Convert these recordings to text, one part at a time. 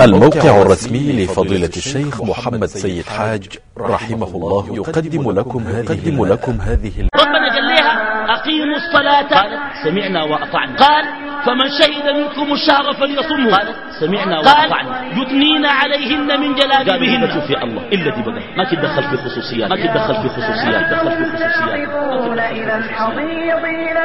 الموقع الرسمي لفضيلة الشيخ محمد سيد حاج رحمه الله يقدم لكم هذه, لكم هذه ربنا قال لها أقيموا الصلاة. قالت سمعنا وأطعنا. قال فمن شهد منكم الشهر فليصمه قالت سمعنا وأطعنا. يثنين عليهن من جلابيبهن. في الله. إلا دي بقى ما تدخل في خصوصيات. ما تدخل في خصوصيات. تدخل في خصوصيات. إلى الحضيض إلى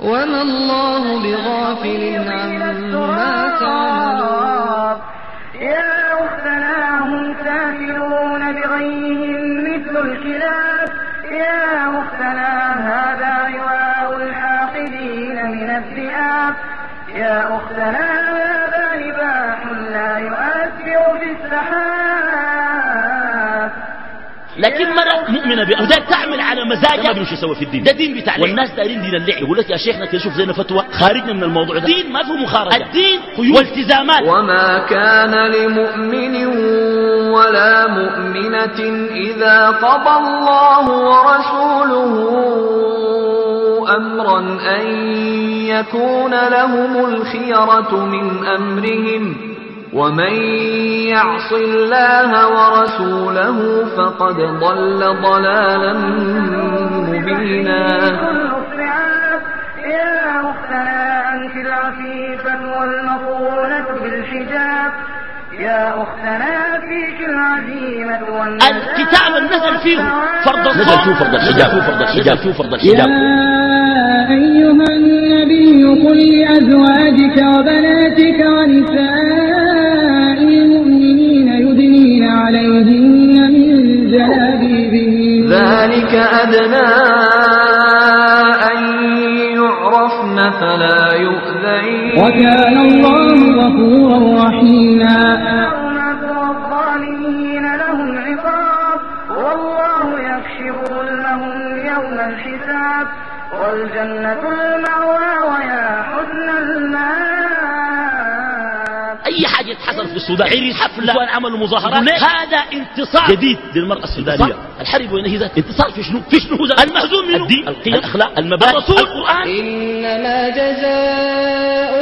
وما الله بغافل عما تعملون. يا أختنا هم سافلون بغيهم مثل الكلاب. يا أختنا هذا لواء الحاقدين من الذئاب. يا أختنا هذا لباح لا يؤثر في السحاب. لكن مرة مؤمنة بها وده تعمل على مزاجها. ما بيمشي يسوي في الدين. ده دين بتاع والناس دايرين دين اللعب يقول لك يا شيخنا تشوف زينا فتوى خارجنا من الموضوع ده. الدين ما فيه مخارجة. الدين قيود والتزامات. وما كان لمؤمن ولا مؤمنة إذا قضى الله ورسوله أمرا أن يكون لهم الخيرة من أمرهم. ومن يعص الله ورسوله فقد ضل ضلالا مبينا. يا والمقولة بالحجاب يا أختنا فيك العزيمة الكتاب النزل فيه فرض الصوم نزل فيه فرض الحجاب. فرض الحجاب. فيه فرض الحجاب. يا أيها النبي قل لأزواجك وبناتك ونسائك عليهن من جلابيبهن. ذلك أدنى أن يعرفن فلا يؤذين. وكان الله غفورا رحيما. لهم عقاب. والله يكشف ظلمهم يوم الحساب. والجنة المأوى ويا حسن المآب. أي حاجة حصل في السودان؟ عريس حفلة. وان عملوا مظاهرات. هذا انتصار. جديد للمرأة السودانية. الحرب وين هي ذات؟ انتصار في شنو؟ في شنو المهزوم منه. الدين القيم. الأخلاق المبادئ الرسول القرآن. إنما جزاء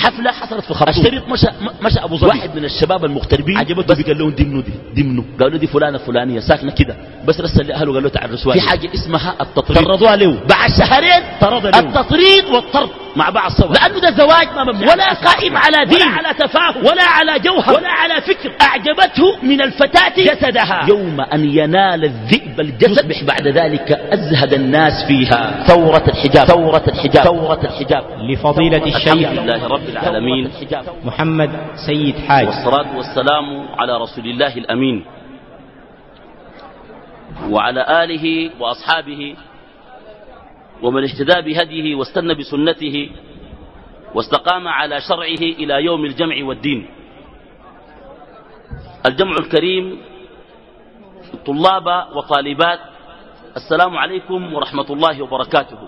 حفلة حصلت في خرطوم. الشريط مشى مشى أبو ظبي. واحد من الشباب المغتربين. عجبته قال لهم دي منو دي؟ دي منو؟ قالوا دي فلانة فلانية ساكنة كده. بس رسل لأهله قال له تعال رسوالي في حاجة اسمها التطريد طردوها له. بعد شهرين طرد له. التطريد والطرد. مع بعض سوا لأنه ده زواج ما مبني ولا قائم على دين. ولا على تفاهم. ولا على جوهر. ولا على فكر. أعجبته من الفتاة جسدها. يوم أن ينال الذئب الجسد. يصبح بعد ذلك أزهد الناس فيها. ثورة الحجاب. ثورة الحجاب. ثورة الحجاب. لفضيلة الشيخ لله رب العالمين. محمد سيد حاج. والصلاة والسلام على رسول الله الأمين. وعلى آله وأصحابه ومن اهتدى بهديه واستنى بسنته واستقام على شرعه إلى يوم الجمع والدين. الجمع الكريم طلاب وطالبات السلام عليكم ورحمة الله وبركاته.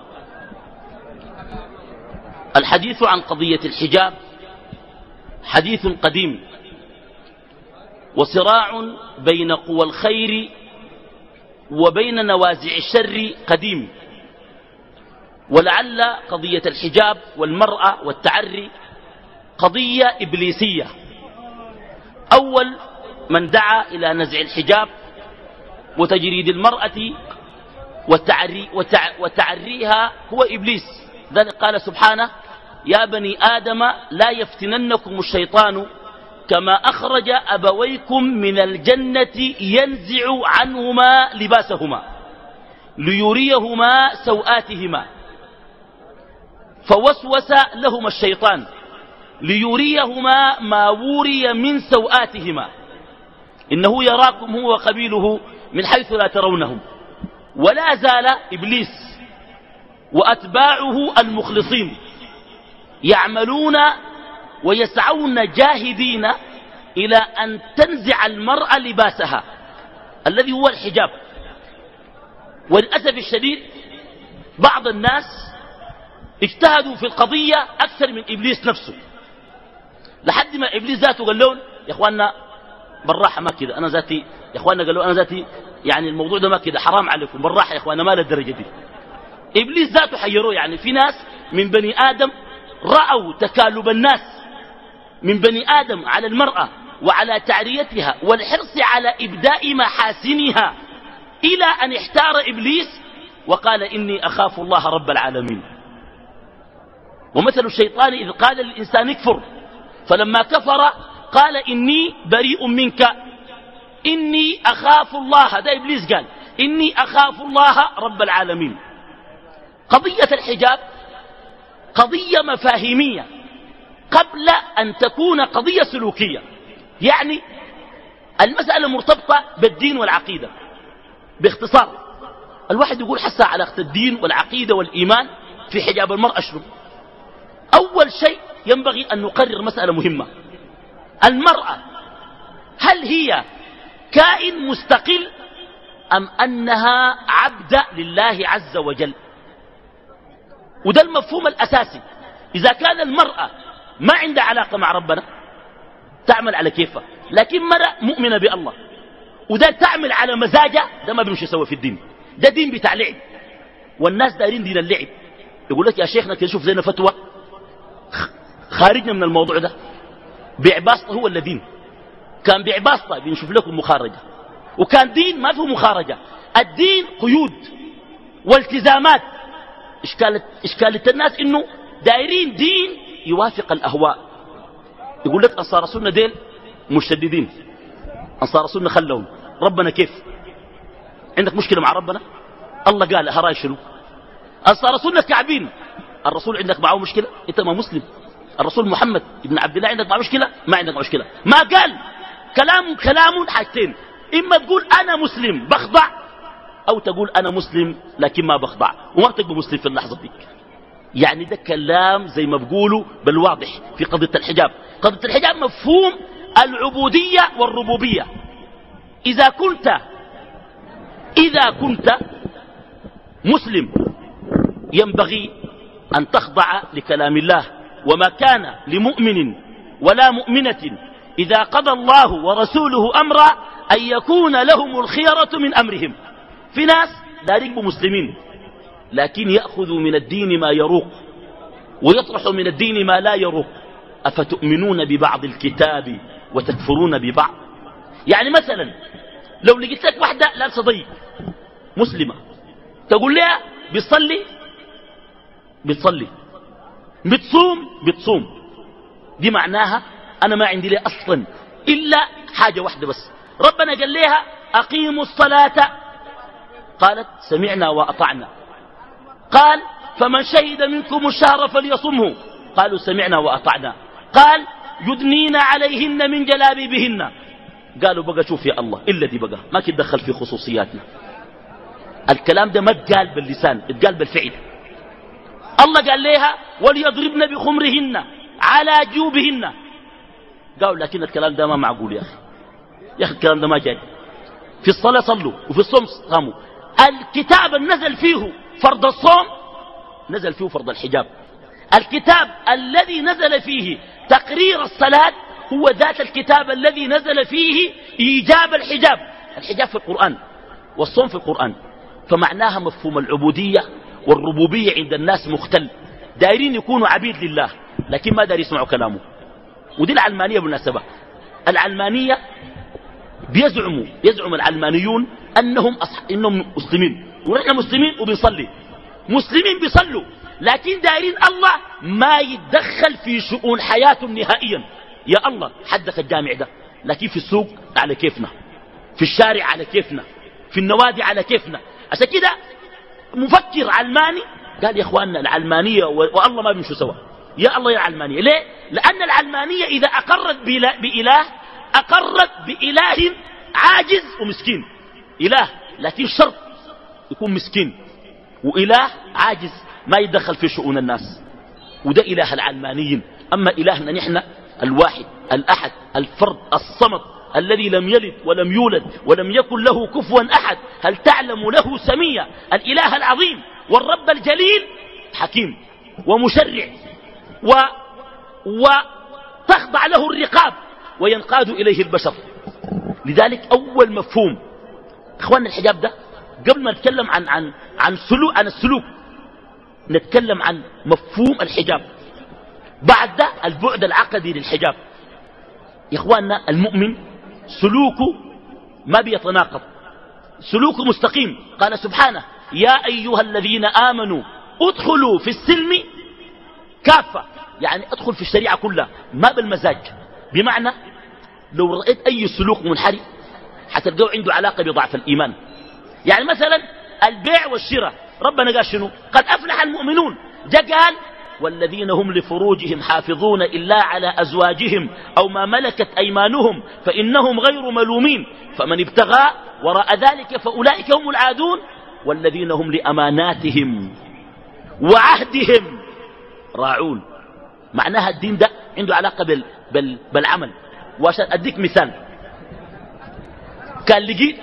الحديث عن قضية الحجاب حديث قديم وصراع بين قوى الخير وبين نوازع الشر قديم. ولعل قضية الحجاب والمرأة والتعري قضية إبليسية. أول من دعا إلى نزع الحجاب وتجريد المرأة والتعري وتعريها هو إبليس. ذلك قال سبحانه يا بني آدم لا يفتننكم الشيطان كما أخرج أبويكم من الجنة ينزع عنهما لباسهما ليريهما سوآتهما. فوسوس لهما الشيطان ليريهما ما وري من سوآتهما. إنه يراكم هو وقبيله من حيث لا ترونهم. ولا زال إبليس وأتباعه المخلصين يعملون ويسعون جاهدين إلى أن تنزع المرأة لباسها. الذي هو الحجاب. وللأسف الشديد بعض الناس اجتهدوا في القضية أكثر من إبليس نفسه. لحد ما إبليس ذاته قال لهم يا إخواننا بالراحة ما كده أنا ذاتي يا إخواننا قالوا أنا ذاتي يعني الموضوع ده ما كده حرام عليكم بالراحة يا إخواننا ما للدرجة دي. إبليس ذاته حيروه يعني في ناس من بني آدم رأوا تكالب الناس من بني آدم على المرأة وعلى تعريتها والحرص على إبداء محاسنها إلى أن احتار إبليس وقال إني أخاف الله رب العالمين. ومثل الشيطان إذ قال للإنسان اكفر فلما كفر قال إني بريء منك إني أخاف الله هذا إبليس قال إني أخاف الله رب العالمين. قضية الحجاب قضية مفاهيمية قبل أن تكون قضية سلوكية. يعني المسألة مرتبطة بالدين والعقيدة باختصار. الواحد يقول حسا علاقة الدين والعقيدة والإيمان في حجاب المرأة شنو؟ أول شيء ينبغي أن نقرر مسألة مهمة. المرأة هل هي كائن مستقل أم أنها عبد لله عز وجل؟ وده المفهوم الأساسي. إذا كان المرأة ما عندها علاقة مع ربنا تعمل على كيفها. لكن مرأة مؤمنة بالله وده تعمل على مزاجها ده ما بيمشي سوا في الدين. ده دين بتاع لعب. والناس دايرين دين اللعب. يقول لك يا شيخنا كده زينا فتوى. خارجنا من الموضوع ده. بيع باسطة هو اللي دين. كان بيع باسطة بنشوف لكم مخارجة. وكان دين ما فيه مخارجة. الدين قيود والتزامات. إشكالة, إشكالة الناس إنه دايرين دين يوافق الأهواء. يقول لك أنصار السنة ديل مشددين. أنصار السنة خلهم ربنا كيف؟ عندك مشكلة مع ربنا؟ الله قال هراي شنو؟ أنصار السنة كعبين. الرسول عندك معه مشكلة؟ أنت ما مسلم. الرسول محمد ابن عبد الله عندك معه مشكلة؟ ما عندك مشكلة. ما قال. كلام كلام حاجتين. إما تقول أنا مسلم بخضع أو تقول أنا مسلم لكن ما بخضع. وما بتبقى مسلم في اللحظة ديك يعني ده كلام زي ما بقولوا بالواضح في قضية الحجاب. قضية الحجاب مفهوم العبودية والربوبية. إذا كنت إذا كنت مسلم ينبغي أن تخضع لكلام الله وما كان لمؤمن ولا مؤمنة. إذا قضى الله ورسوله أمرا أن يكون لهم الخيرة من أمرهم. في ناس لا يقبوا مسلمين لكن يأخذوا من الدين ما يروق ويطرحوا من الدين ما لا يروق. أفتؤمنون ببعض الكتاب وتكفرون ببعض؟ يعني مثلا لو لقيت لك واحدة لابسة ضيق مسلمة تقول لها بتصلي بتصلي. بتصوم بتصوم. دي معناها أنا ما عندي لي أصلا إلا حاجة واحدة بس. ربنا قال لها أقيموا الصلاة. قالت سمعنا وأطعنا. قال فمن شهد منكم الشهر فليصمه. قالوا سمعنا وأطعنا. قال يدنين عليهن من جلابيبهن. قالوا بقى شوف يا الله إلا دي بقى. ما تدخل في خصوصياتنا. الكلام ده ما اتقال باللسان اتقال بالفعل. الله قال لها وليضربن بخمرهن على جيوبهن. قالوا لكن الكلام ده ما معقول يا أخي. يا أخي الكلام ده ما جاي. في الصلاة صلوا وفي الصوم قاموا الكتاب نزل فيه فرض الصوم نزل فيه فرض الحجاب. الكتاب الذي نزل فيه تقرير الصلاة هو ذات الكتاب الذي نزل فيه إيجاب الحجاب. الحجاب في القرآن والصوم في القرآن. فمعناها مفهوم العبودية والربوبية عند الناس مختل. دايرين يكونوا عبيد لله لكن ما داير يسمعوا كلامه. ودي العلمانية بالمناسبة. العلمانية بيزعموا يزعم العلمانيون أنهم, أصح... إنهم مسلمين. ونحن مسلمين وبنصلي. مسلمين بيصلوا لكن دايرين الله ما يتدخل في شؤون حياتهم نهائيا. يا الله حدك الجامع ده. لكن في السوق على كيفنا. في الشارع على كيفنا. في النوادي على كيفنا. عشان كده مفكر علماني؟ قال يا إخواننا العلمانية والله ما بيمشوا سوا يا الله يا العلمانيه ليه؟ لأن العلمانية إذا أقرت بإله أقرت بإله عاجز ومسكين. إله لكن شرط يكون مسكين. وإله عاجز ما يدخل في شؤون الناس. وده إله العلمانيين. أما إلهنا نحن الواحد الأحد الفرد الصمد. الذي لم يلد ولم يولد ولم يكن له كفوا أحد. هل تعلم له سميا؟ الإله العظيم والرب الجليل حكيم ومشرع و وتخضع له الرقاب وينقاد إليه البشر. لذلك أول مفهوم إخواننا الحجاب ده قبل ما نتكلم عن عن عن سلوك عن السلوك نتكلم عن مفهوم الحجاب. بعد ده البعد العقدي للحجاب. إخواننا المؤمن سلوكه ما بيتناقض. سلوكه مستقيم. قال سبحانه يا أيها الذين آمنوا ادخلوا في السلم كافة. يعني ادخل في الشريعة كلها ما بالمزاج. بمعنى لو رأيت أي سلوك منحرف حتلقوا عنده علاقة بضعف الإيمان. يعني مثلا البيع والشراء. ربنا قال شنو؟ قد أفلح المؤمنون. جاء قال والذين هم لفروجهم حافظون إلا على أزواجهم أو ما ملكت أيمانهم فإنهم غير ملومين فمن ابتغى وراء ذلك فأولئك هم العادون والذين هم لأماناتهم وعهدهم راعون. معناها الدين ده عنده علاقة بال بال بالعمل. وعشان أديك مثال. كان لقي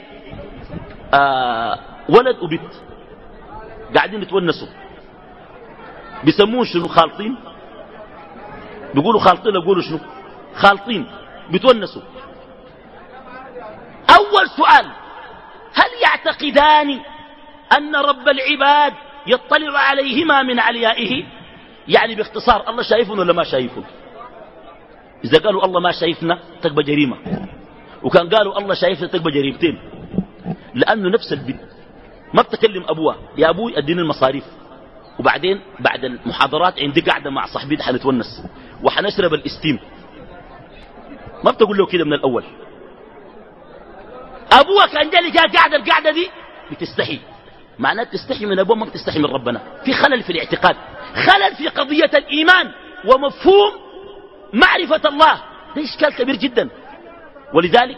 آه ولد وبنت. قاعدين يتونسوا. بيسموه شنو؟ خالطين. بيقولوا خالطين يقولوا شنو؟ خالطين. بيتونسوا. أول سؤال هل يعتقدان أن رب العباد يطلع عليهما من عليائه؟ يعني باختصار الله شايفهم ولا ما شايفهم إذا قالوا الله ما شايفنا تقبى جريمة. وكان قالوا الله شايفنا تقبى جريمتين. لأنه نفس البنت ما بتكلم أبوها يا أبوي أديني المصاريف. وبعدين بعد المحاضرات عندي قاعدة مع صاحبي حنتونس وحنشرب الاستيم ما بتقول له كده من الأول. أبوها كان جالي قاعدة القاعدة دي بتستحي. معناه تستحي من أبوها ما بتستحي من ربنا. في خلل في الاعتقاد خلل في قضية الإيمان ومفهوم معرفة الله. ده إشكال كبير جدا. ولذلك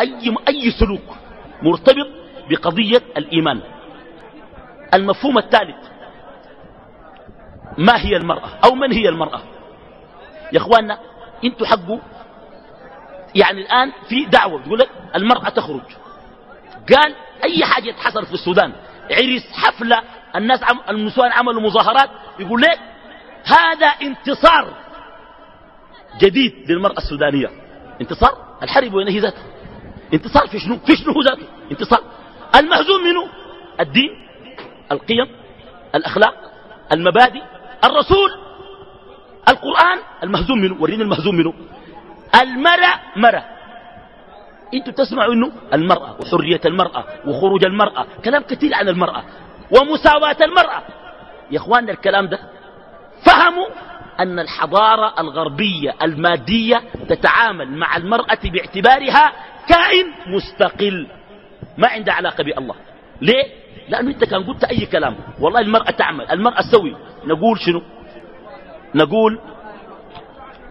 أي, أي سلوك مرتبط بقضية الإيمان. المفهوم الثالث ما هي المرأة؟ أو من هي المرأة؟ يا أخواننا أنتوا حقوا. يعني الآن في دعوة تقول لك المرأة تخرج. قال أي حاجة حصلت في السودان عرس حفلة الناس عم النسوان عملوا مظاهرات يقول لك هذا انتصار جديد للمرأة السودانية. انتصار؟ الحرب وين هي ذاته انتصار في شنو؟ في شنو ذاته؟ انتصار. المهزوم منه الدين القيم الأخلاق المبادئ. الرسول القرآن المهزوم منه وريني المهزوم منه. المرأة مرة أنتوا تسمعوا انه المرأة وحرية المرأة وخروج المرأة كلام كثير عن المرأة ومساواة المرأة. يا إخواننا الكلام ده فهموا أن الحضارة الغربية المادية تتعامل مع المرأة باعتبارها كائن مستقل ما عنده علاقة بالله. ليه؟ لأنه أنت كان قلت أي كلام. والله المرأة تعمل. المرأة تسوي. نقول شنو؟ نقول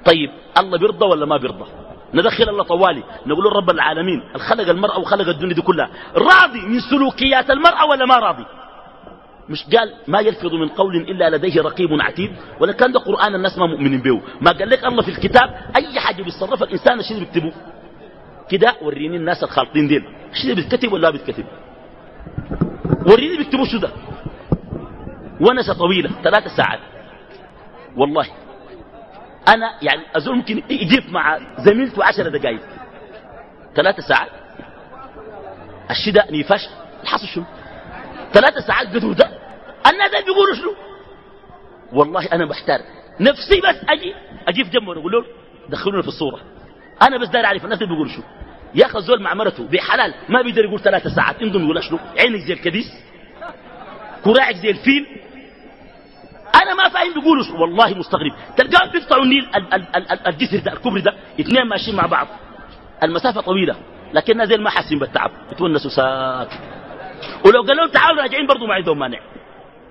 طيب الله بيرضى ولا ما بيرضى؟ ندخل الله طوالي. نقول رب العالمين الخلق المرأة وخلق الدنيا دي كلها؟ راضي من سلوكيات المرأة ولا ما راضي؟ مش قال ما يلفظ من قول إلا لديه رقيب عتيد. ولا كان ده قرآن الناس ما مؤمنين به. ما قال لك الله في الكتاب أي حاجة بيتصرف الإنسان الشيء بيكتبه؟ كده وريني الناس الخالطين ديل. الشيء بيتكتب ولا بيتكتب؟ وريني بيكتبوا شو ده. ونسة طويلة ثلاثة ساعات. والله أنا يعني أزول ممكن يجيب مع زميلته عشر دقائق ثلاثة ساعات. الشدة نيفاش. الحصل شنو؟ ثلاثة ساعات قدوا ده. الناس بيقولوا شنو؟ والله أنا محتار نفسي بس أجي أجي في جنبه ونقول له دخلونا في الصورة. أنا بس داير أعرف الناس بيقولوا شنو. يا أخي الزول مع مرته بحلال ما بيقدر يقول ثلاثة ساعات انظم يقول شنو؟ عينك زي الكديس؟ كراعك زي الفيل؟ أنا ما فاهم بيقولوا والله مستغرب. تلقاهم بيقطعوا النيل ال- ال- ال- الجسر ده الكبري ده اثنين ماشيين مع بعض. المسافة طويلة لكن زي ما حاسين بالتعب. بتونسوا ساك. ولو قال لهم تعالوا راجعين برضو ما عندهم مانع.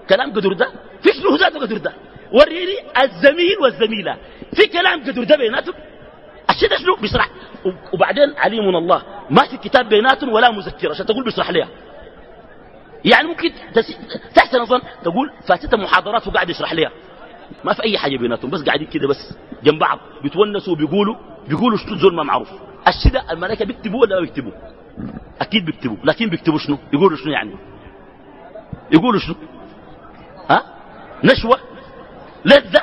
كلام قدر ده؟ في شنو ذاته قدر ده؟ وريني الزميل والزميلة. في كلام قدر ده بيناتهم؟ ده شنو؟ بيشرح. وبعدين عليم الله. ما في كتاب بيناتهم ولا مذكرة. عشان تقول بيشرح لها يعني ممكن. تحسن الظن تقول فاتتها محاضرات وقاعد يشرح لها ما في أي حاجة بيناتهم. بس قاعدين كده بس جنب بعض. بيتونسوا وبيقولوا. بيقولوا شنو زول ما معروف. الشيء ده الملائكة بيكتبوا ولا ما بيكتبوا أكيد بيكتبوا لكن بيكتبوا شنو؟ يقولوا شنو يعني؟ يقولوا شنو؟ ها؟ نشوة لذة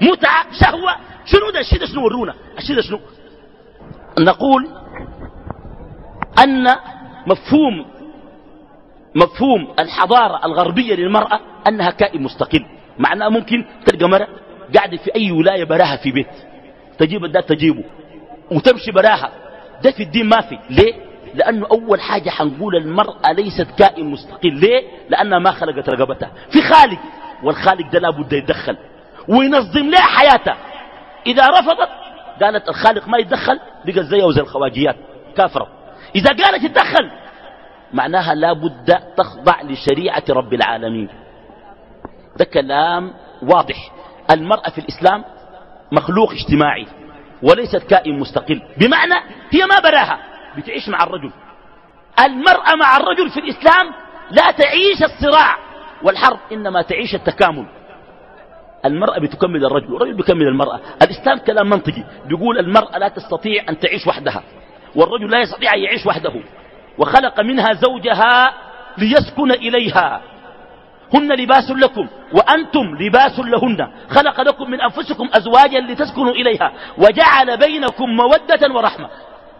متعة شهوة. شنو ده؟ الشيء ده شنو ورونا؟ الشيء ده شنو؟ نقول أن مفهوم مفهوم الحضارة الغربية للمرأة أنها كائن مستقل. معناها ممكن تلقى مرأة قاعدة في أي ولاية براها في بيت. تجيب ده تجيبه. وتمشي براها. ده في الدين ما في. ليه؟ لأنه أول حاجة حنقول المرأة ليست كائن مستقل. ليه؟ لأنها ما خلقت رقبتها. في خالق. والخالق ده لابد يتدخل. وينظم لها حياتها. إذا رفضت قالت الخالق ما يتدخل بقت زيها وزي الخواجيات كافرة. إذا قالت يتدخل معناها لا بد تخضع لشريعة رب العالمين. ده كلام واضح. المرأة في الإسلام مخلوق اجتماعي وليست كائن مستقل. بمعنى هي ما براها بتعيش مع الرجل. المرأة مع الرجل في الإسلام لا تعيش الصراع والحرب إنما تعيش التكامل. المرأة بتكمل الرجل والرجل بيكمل المرأة. الإسلام كلام منطقي. بيقول المرأة لا تستطيع أن تعيش وحدها والرجل لا يستطيع أن يعيش وحده. وخلق منها زوجها ليسكن إليها. هن لباس لكم وأنتم لباس لهن. خلق لكم من أنفسكم أزواجا لتسكنوا إليها. وجعل بينكم مودة ورحمة.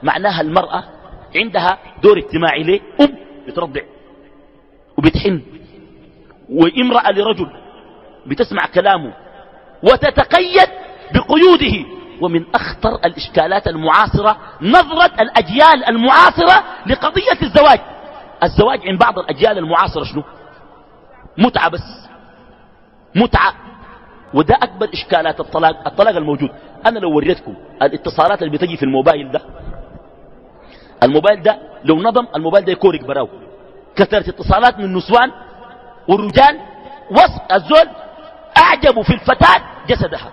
معناها المرأة عندها دور اجتماعي ليه أم بترضع وبتحن وامرأة لرجل. بتسمع كلامه وتتقيد بقيوده. ومن أخطر الإشكالات المعاصرة نظرة الأجيال المعاصرة لقضية الزواج. الزواج عند بعض الأجيال المعاصرة شنو؟ متعة بس. متعة. وده أكبر إشكالات الطلاق الطلاق الموجود. أنا لو وريتكم الاتصالات اللي بتجي في الموبايل ده الموبايل ده لو نظم الموبايل ده يكورك براو. كثرة اتصالات من النسوان والرجال وصف الزول أعجبوا في الفتاة جسدها.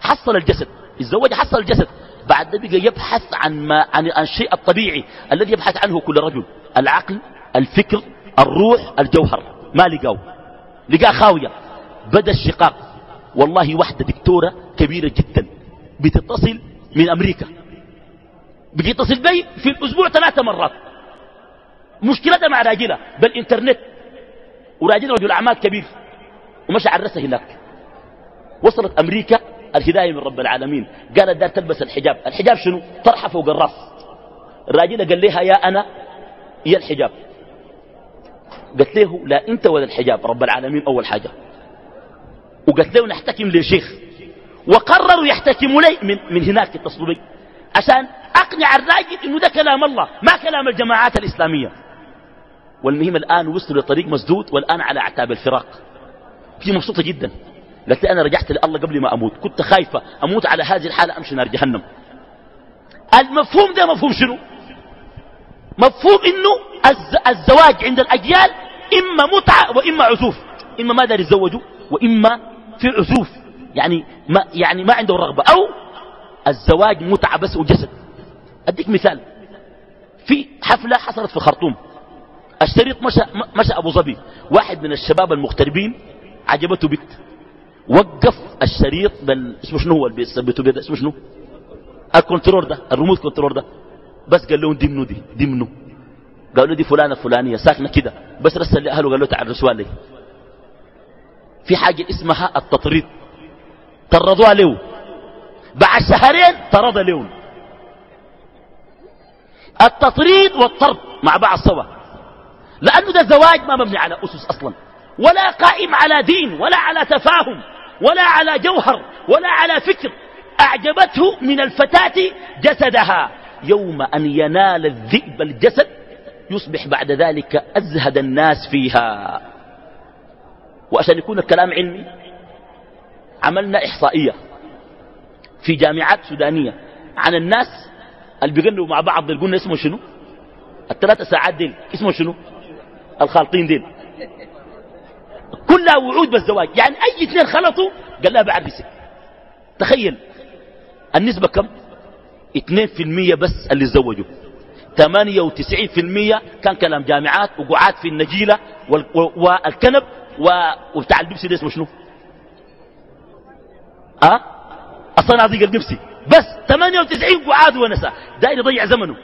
حصل الجسد. الزواج حصل الجسد. بعد بقى يبحث عن, ما عن الشيء الطبيعي الذي يبحث عنه كل رجل. العقل الفكر الروح الجوهر. ما لقاه؟ لقاه خاوية. بدأ الشقاق. والله واحدة دكتورة كبيرة جدا. بتتصل من أمريكا. بتتصل بي في الأسبوع ثلاثة مرات. مشكلتها مع راجلها. بالإنترنت. وراجل رجل أعمال كبير. ومشى عرسها هناك. وصلت أمريكا الهداية من رب العالمين. قالت دار تلبس الحجاب. الحجاب شنو؟ طرحة فوق الراس. الراجل قال لها يا أنا يا الحجاب. قالت له لا أنت ولا الحجاب. رب العالمين أول حاجة. وقالت له نحتكم للشيخ. وقرروا يحتكموا لي من, من هناك اتصلوا بي. عشان أقنع الراجل إنه ده كلام الله ما كلام الجماعات الإسلامية. والمهم الآن وصلوا لطريق مسدود والآن على أعتاب الفراق. هي مبسوطة جدا. قالت لي أنا رجعت لله قبل ما أموت. كنت خايفة. أموت على هذه الحالة أمشي نار جهنم. المفهوم ده مفهوم شنو؟ مفهوم إنه الزواج عند الأجيال إما متعة وإما عزوف إما ما دار يتزوجوا؟ وإما في عزوف يعني ما, يعني ما عنده رغبة. أو الزواج متعة بس وجسد. أديك مثال. في حفلة حصلت في خرطوم. الشريط مشى, مشى أبو ظبي. واحد من الشباب المغتربين عجبته بنت وقف الشريط بال اسمه شنو هو بيثبتوا اسمه شنو؟ ال control ده ال remote control ده. بس قال لهم دي منو دي منو قالوا دي فلانة فلانية ساكنة كده. بس رسل لأهله قال له تعال رسوال لي. في حاجة اسمها التطريد طردوها له. بعد شهرين طرد لهم التطريد والطرد مع بعض سوا. لأنه ده زواج ما مبني على أسس أصلا. ولا قائم على دين ولا على تفاهم ولا على جوهر ولا على فكر. أعجبته من الفتاة جسدها. يوم أن ينال الذئب الجسد يصبح بعد ذلك أزهد الناس فيها. وعشان يكون الكلام علمي عملنا إحصائية في جامعات سودانية عن الناس اللي بيغنوا مع بعض قلنا اسمه شنو؟ الثلاثة ساعات دي اسمه شنو؟ الخالطين دين كلها وعود بالزواج. يعني أي اثنين خلطوا قال لها بعرسك تخيل النسبة كم؟ 2% بس اللي تزوجوا. 98% كان كلام جامعات وقعاد في النجيلة وال- والكنب وبتاع البيبسي ده اسمه شنو؟ أه؟ الصناديق البيبسي بس 98 قعاد ونساء. داير يضيع زمنه.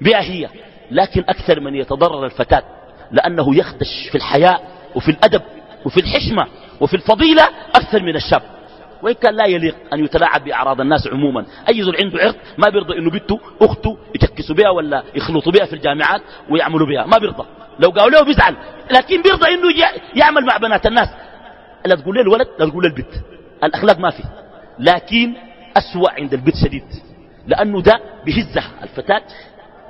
بها هي. لكن أكثر من يتضرر الفتاة لأنه يخدش في الحياء وفي الأدب وفي الحشمة وفي الفضيلة أكثر من الشاب. وإن كان لا يليق أن يتلاعب بأعراض الناس عموما. أي زول عنده عرض ما بيرضى إنه بنته أخته يتكسوا بها ولا يخلطوا بها في الجامعات ويعملوا بها. ما بيرضى. لو قالوا له بيزعل. لكن بيرضى إنه يعمل مع بنات الناس. لا تقول له الولد لا تقول له البنت الأخلاق ما في. لكن أسوأ عند البنت شديد. لأنه ده بهزها الفتاة.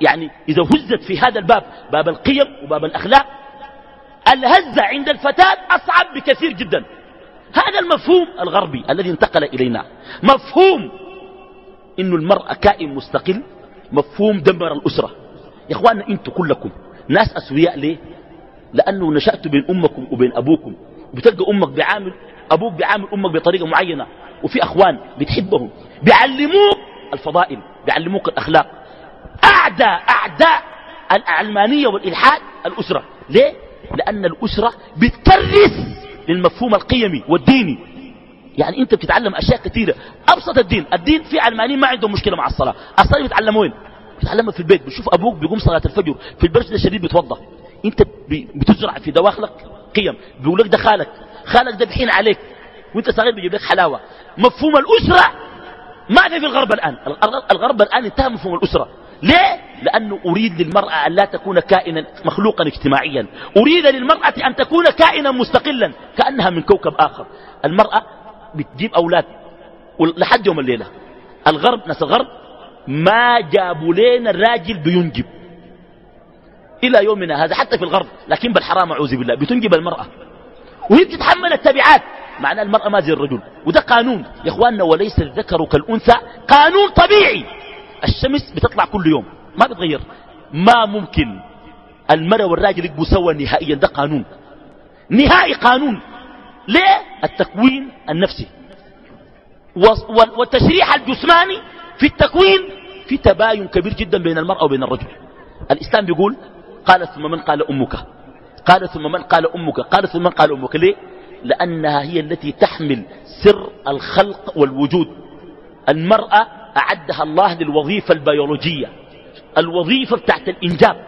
يعني إذا هزت في هذا الباب باب القيم وباب الأخلاق الهزة عند الفتاة أصعب بكثير جدا. هذا المفهوم الغربي الذي انتقل إلينا. مفهوم إنه المرأة كائن مستقل مفهوم دمر الأسرة. يا إخواننا أنتم كلكم ناس أسوياء ليه؟ لأنه نشأت بين أمكم وبين أبوكم. بتلقى أمك بعامل أبوك بعامل أمك بطريقة معينة. وفي أخوان بتحبهم بيعلموك الفضائل بيعلموك الأخلاق. أعداء أعداء العلمانية والإلحاد الأسرة. ليه؟ لأن الأسرة بتكرس للمفهوم القيمي والديني. يعني أنت بتتعلم أشياء كثيرة. أبسط الدين الدين في علمانيين ما عندهم مشكلة مع الصلاة. الصلاة بيتعلموا وين؟ بيتعلمها في البيت. بتشوف أبوك بيقوم صلاة الفجر في البرد الشديد بيتوضا أنت بتزرع في دواخلك قيم. بيقول لك ده خالك. خالك ده بحين عليك. وأنت صغير بيجيب لك حلاوة. مفهوم الأسرة ما في في الغرب الآن. الغرب- الغرب الآن انتهى مفهوم الأسرة. ليه؟ لأنه أريد للمرأة أن لا تكون كائنا مخلوقا اجتماعيا. أريد للمرأة أن تكون كائنا مستقلا كأنها من كوكب آخر. المرأة بتجيب أولاد. لحد يوم الليلة. الغرب ناس الغرب ما جابوا لنا الراجل بينجب. إلى يومنا هذا حتى في الغرب. لكن بالحرام أعوذ بالله. بتنجب المرأة. وهي بتتحمل التبعات. معناه المرأة ما زي الرجل. وده قانون. يا إخواننا وليس الذكر كالأنثى. قانون طبيعي. الشمس بتطلع كل يوم ما بتغير. ما ممكن المرأة والراجل يبقوا سوا نهائيا ده قانون. نهائي قانون. ليه؟ التكوين النفسي. وال- وال- والتشريح الجسماني في التكوين في تباين كبير جدا بين المرأة وبين الرجل. الإسلام بيقول قال ثم من قال أمك. قال ثم من قال أمك. قال ثم من قال أمك. ليه؟ لأنها هي التي تحمل سر الخلق والوجود. المرأة أعدها الله للوظيفة البيولوجية الوظيفة بتاعت الإنجاب.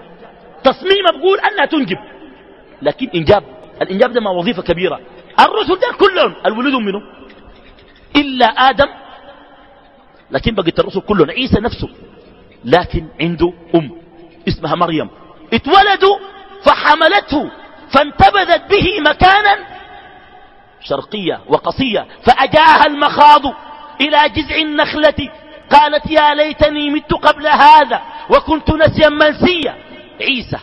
تصميم بقول أنها تنجب لكن إنجاب الإنجاب ده ما وظيفة كبيرة. الرسل ده كلهم الولد منه إلا آدم لكن بقيت الرسل كلهم عيسى نفسه لكن عنده أم اسمها مريم. اتولدوا فحملته فانتبذت به مكانا شرقية وقصية فأجاها المخاض إلى جذع النخلة. قالت يا ليتني مت قبل هذا وكنت نسيا منسيا. عيسى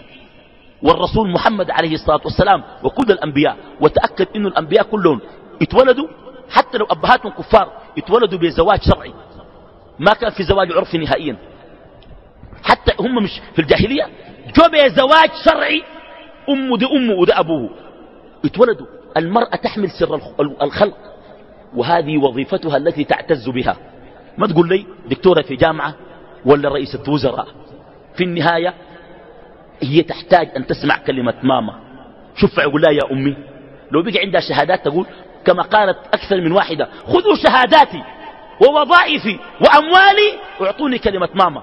والرسول محمد عليه الصلاة والسلام وكل الأنبياء وتأكد أن الأنبياء كلهم اتولدوا حتى لو أبهاتهم كفار اتولدوا بزواج شرعي. ما كان في زواج عرفي نهائيا. حتى هم مش في الجاهلية. جو بزواج شرعي أمه ده أمه وده أبوه. اتولدوا. المرأة تحمل سر الخ- الخلق. وهذه وظيفتها التي تعتز بها. ما تقول لي دكتورة في جامعة ولا رئيسة وزراء في النهاية هي تحتاج أن تسمع كلمة ماما. شوف يقول لها يا أمي. لو بقى عندها شهادات تقول كما قالت أكثر من واحدة خذوا شهاداتي ووظائفي وأموالي وأعطوني كلمة ماما.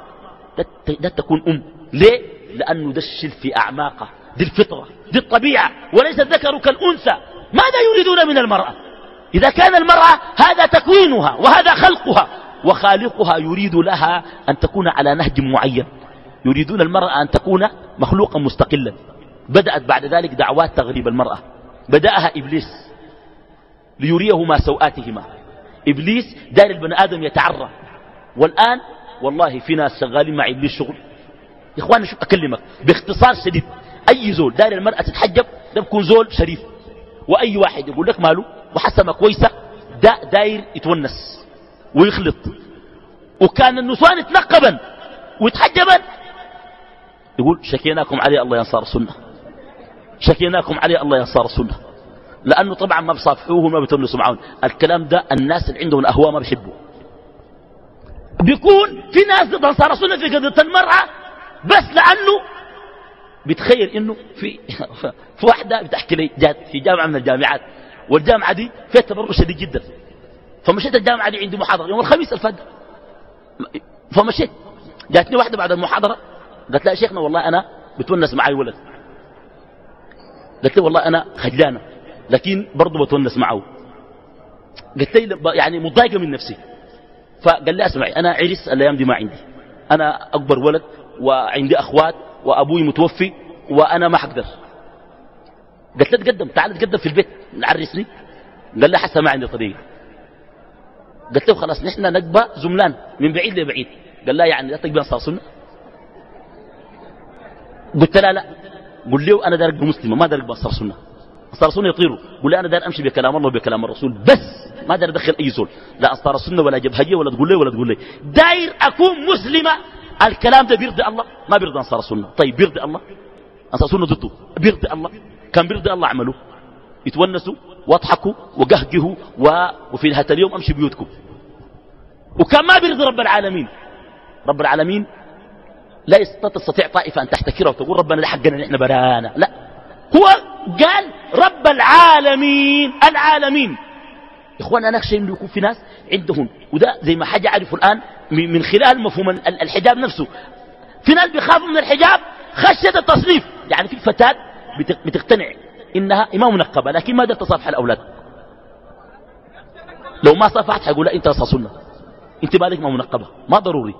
ده, تكون أم. ليه؟ لأنه ده الشل في أعماقه دي الفطرة دي الطبيعة وليس الذكر كالأنثى. ماذا يريدون من المرأة؟ إذا كان المرأة هذا تكوينها وهذا خلقها وخالقها يريد لها أن تكون على نهج معين. يريدون المرأة أن تكون مخلوقا مستقلا. بدأت بعد ذلك دعوات تغريب المرأة. بدأها إبليس ليريه ما سوآتهما. إبليس دار البني آدم يتعرى. والآن والله في ناس شغالين مع إبليس شغل. يا إخواني شوف أكلمك؟ باختصار شديد. أي زول دار المرأة تتحجب ده بكون زول شريف. وأي واحد يقول لك ماله؟ وحسمة كويسة ده داير يتونس. ويخلط. وكان النسوان اتنقبا ويتحجبا يقول شكيناكم عليه الله ينصار السنة شكيناكم عليه الله ينصار السنة لأنه طبعا ما بصافحوه ما بتونسوا معهم الكلام ده الناس اللي عندهم الأهواء ما بيحبوا بيكون في ناس ضد أنصار السنة في قضية المرأة بس لأنه بتخيل إنه في في واحدة بتحكي لي جات في جامعة من الجامعات. والجامعة دي فيها تبرج شديد جدا. فمشيت الجامعة دي عندي محاضرة. يوم الخميس الفجر. فمشيت. جاتني واحدة بعد المحاضرة. قالت لها شيخنا والله أنا بتونس معي ولد. قلت لي والله أنا خجلانة لكن برضه بتونس معه. قلت لي يعني متضايقه من نفسي. فقال لي اسمعي أنا عرس الأيام دي ما عندي. أنا أكبر ولد وعندي أخوات وأبوي متوفي وأنا ما حقدر. قلت له تقدم تعال تقدم في البيت نعرسني. قال لي حسا ما عندي طريقه قلت له خلاص نحن نقبى زملان من بعيد لبعيد. قال لا يعني لا تقبى أنصار سنه قلت لا لا. قل له أنا دار مسلمه ما دار انصار سنه أنصار سنه يطيروا. قل لي أنا دار أمشي بكلام الله وبكلام الرسول بس ما دار أدخل أي زول. لا أنصار السنة ولا جبهجيه ولا تقول لي ولا تقول لي. داير أكون مسلمة الكلام ده بيرضي الله. ما بيرضي أنصار السنة. طيب بيرضي الله. أنصار السنة ضده. بيرضي الله. كان بيرضي الله عملوا يتونسوا واضحكوا وقهقهوا و... وفي نهاية اليوم أمشي بيوتكم. وكان ما بيرضي رب العالمين. رب العالمين لا تستطيع طائفة أن تحتكره وتقول ربنا ده حقنا نحن برانا. لا. هو قال رب العالمين العالمين. إخوان أنا أخشى أنه يكون في ناس عندهم وده زي ما حاجة عرفوا الآن من خلال مفهوم الحجاب نفسه. في ناس بيخافوا من الحجاب خشية التصنيف. يعني في فتاة بتقتنع إنها ما منقبة لكن ما قدرت تصافح الأولاد. لو ما صافحت حيقول لا أنت سنة. أنت مالك ما منقبة. ما ضروري.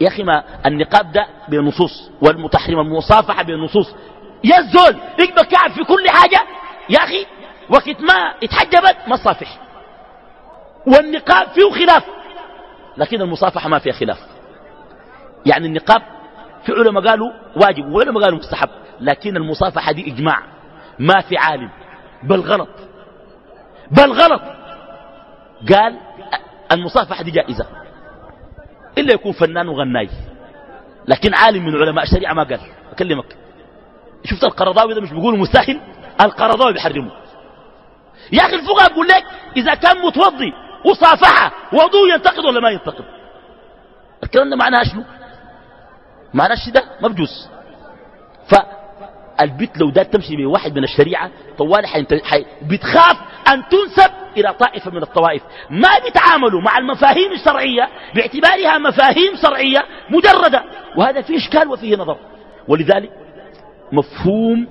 يا أخي ما النقاب ده بنصوص والمتحرم المصافحة بنصوص يا الزول يقبل كعب في كل حاجة. يا أخي وقت ما اتحجبت ما صافح والنقاب فيه خلاف. لكن المصافحة ما فيها خلاف. يعني النقاب في علماء قالوا واجب وعلماء قالوا مستحب. لكن المصافحة دي إجماع. ما في عالم بل غلط بل غلط. قال المصافحة دي جائزة إلا يكون فنان وغناي لكن عالم من علماء الشريعة ما قال. أكلمك شفت القرضاوي ده مش بيقولوا مستاهل القرضاوي بيحرمه. يا أخي الفقهاء بيقول لك إذا كان متوضي وصافحه وضوء ينتقد ولا ما ينتقد؟ الكلام ده معناه شنو؟ معناه الشيء ده؟ ما بجوز فالبيت لو ده تمشي بواحد من الشريعة طوال حي... بتخاف أن تنسب إلى طائفة من الطوائف. ما بيتعاملوا مع المفاهيم الشرعية باعتبارها مفاهيم شرعية مجردة. وهذا فيه إشكال وفيه نظر. ولذلك مفهوم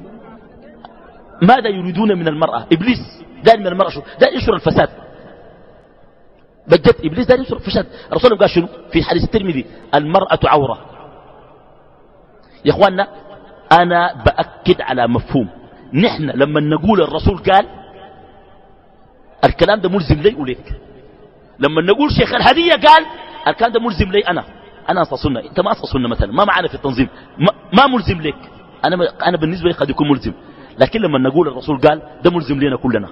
ماذا يريدون من المرأة؟ إبليس دائما من المرأة شو؟ دائما ينشر الفساد. بجد إبليس دائما ينشر الفساد. الرسول قال شنو؟ في حديث الترمذي المرأة عورة. يا إخواننا أنا بأكد على مفهوم. نحن لما نقول الرسول قال الكلام ده ملزم لي وليك. لما نقول شيخ الهدية قال الكلام ده ملزم لي أنا. أنا اصل أنت ما اصل مثلا. ما معنا في التنظيم. ما, ما ملزم لك أنا أنا بالنسبة لي قد يكون ملزم. لكن لما نقول الرسول قال ده ملزم لنا كلنا.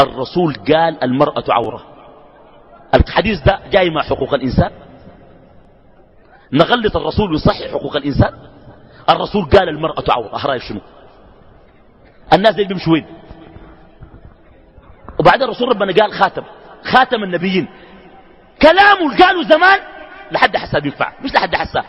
الرسول قال المرأة عورة. الحديث ده جاي مع حقوق الإنسان. نغلط الرسول ويصحي حقوق الإنسان. الرسول قال المرأة عورة أهرايف شنو؟ الناس اللي بيمشوا وين؟ وبعدين الرسول ربنا قال خاتم خاتم النبيين. كلامه قالوا زمان لحد حسا بينفع مش لحد حسا.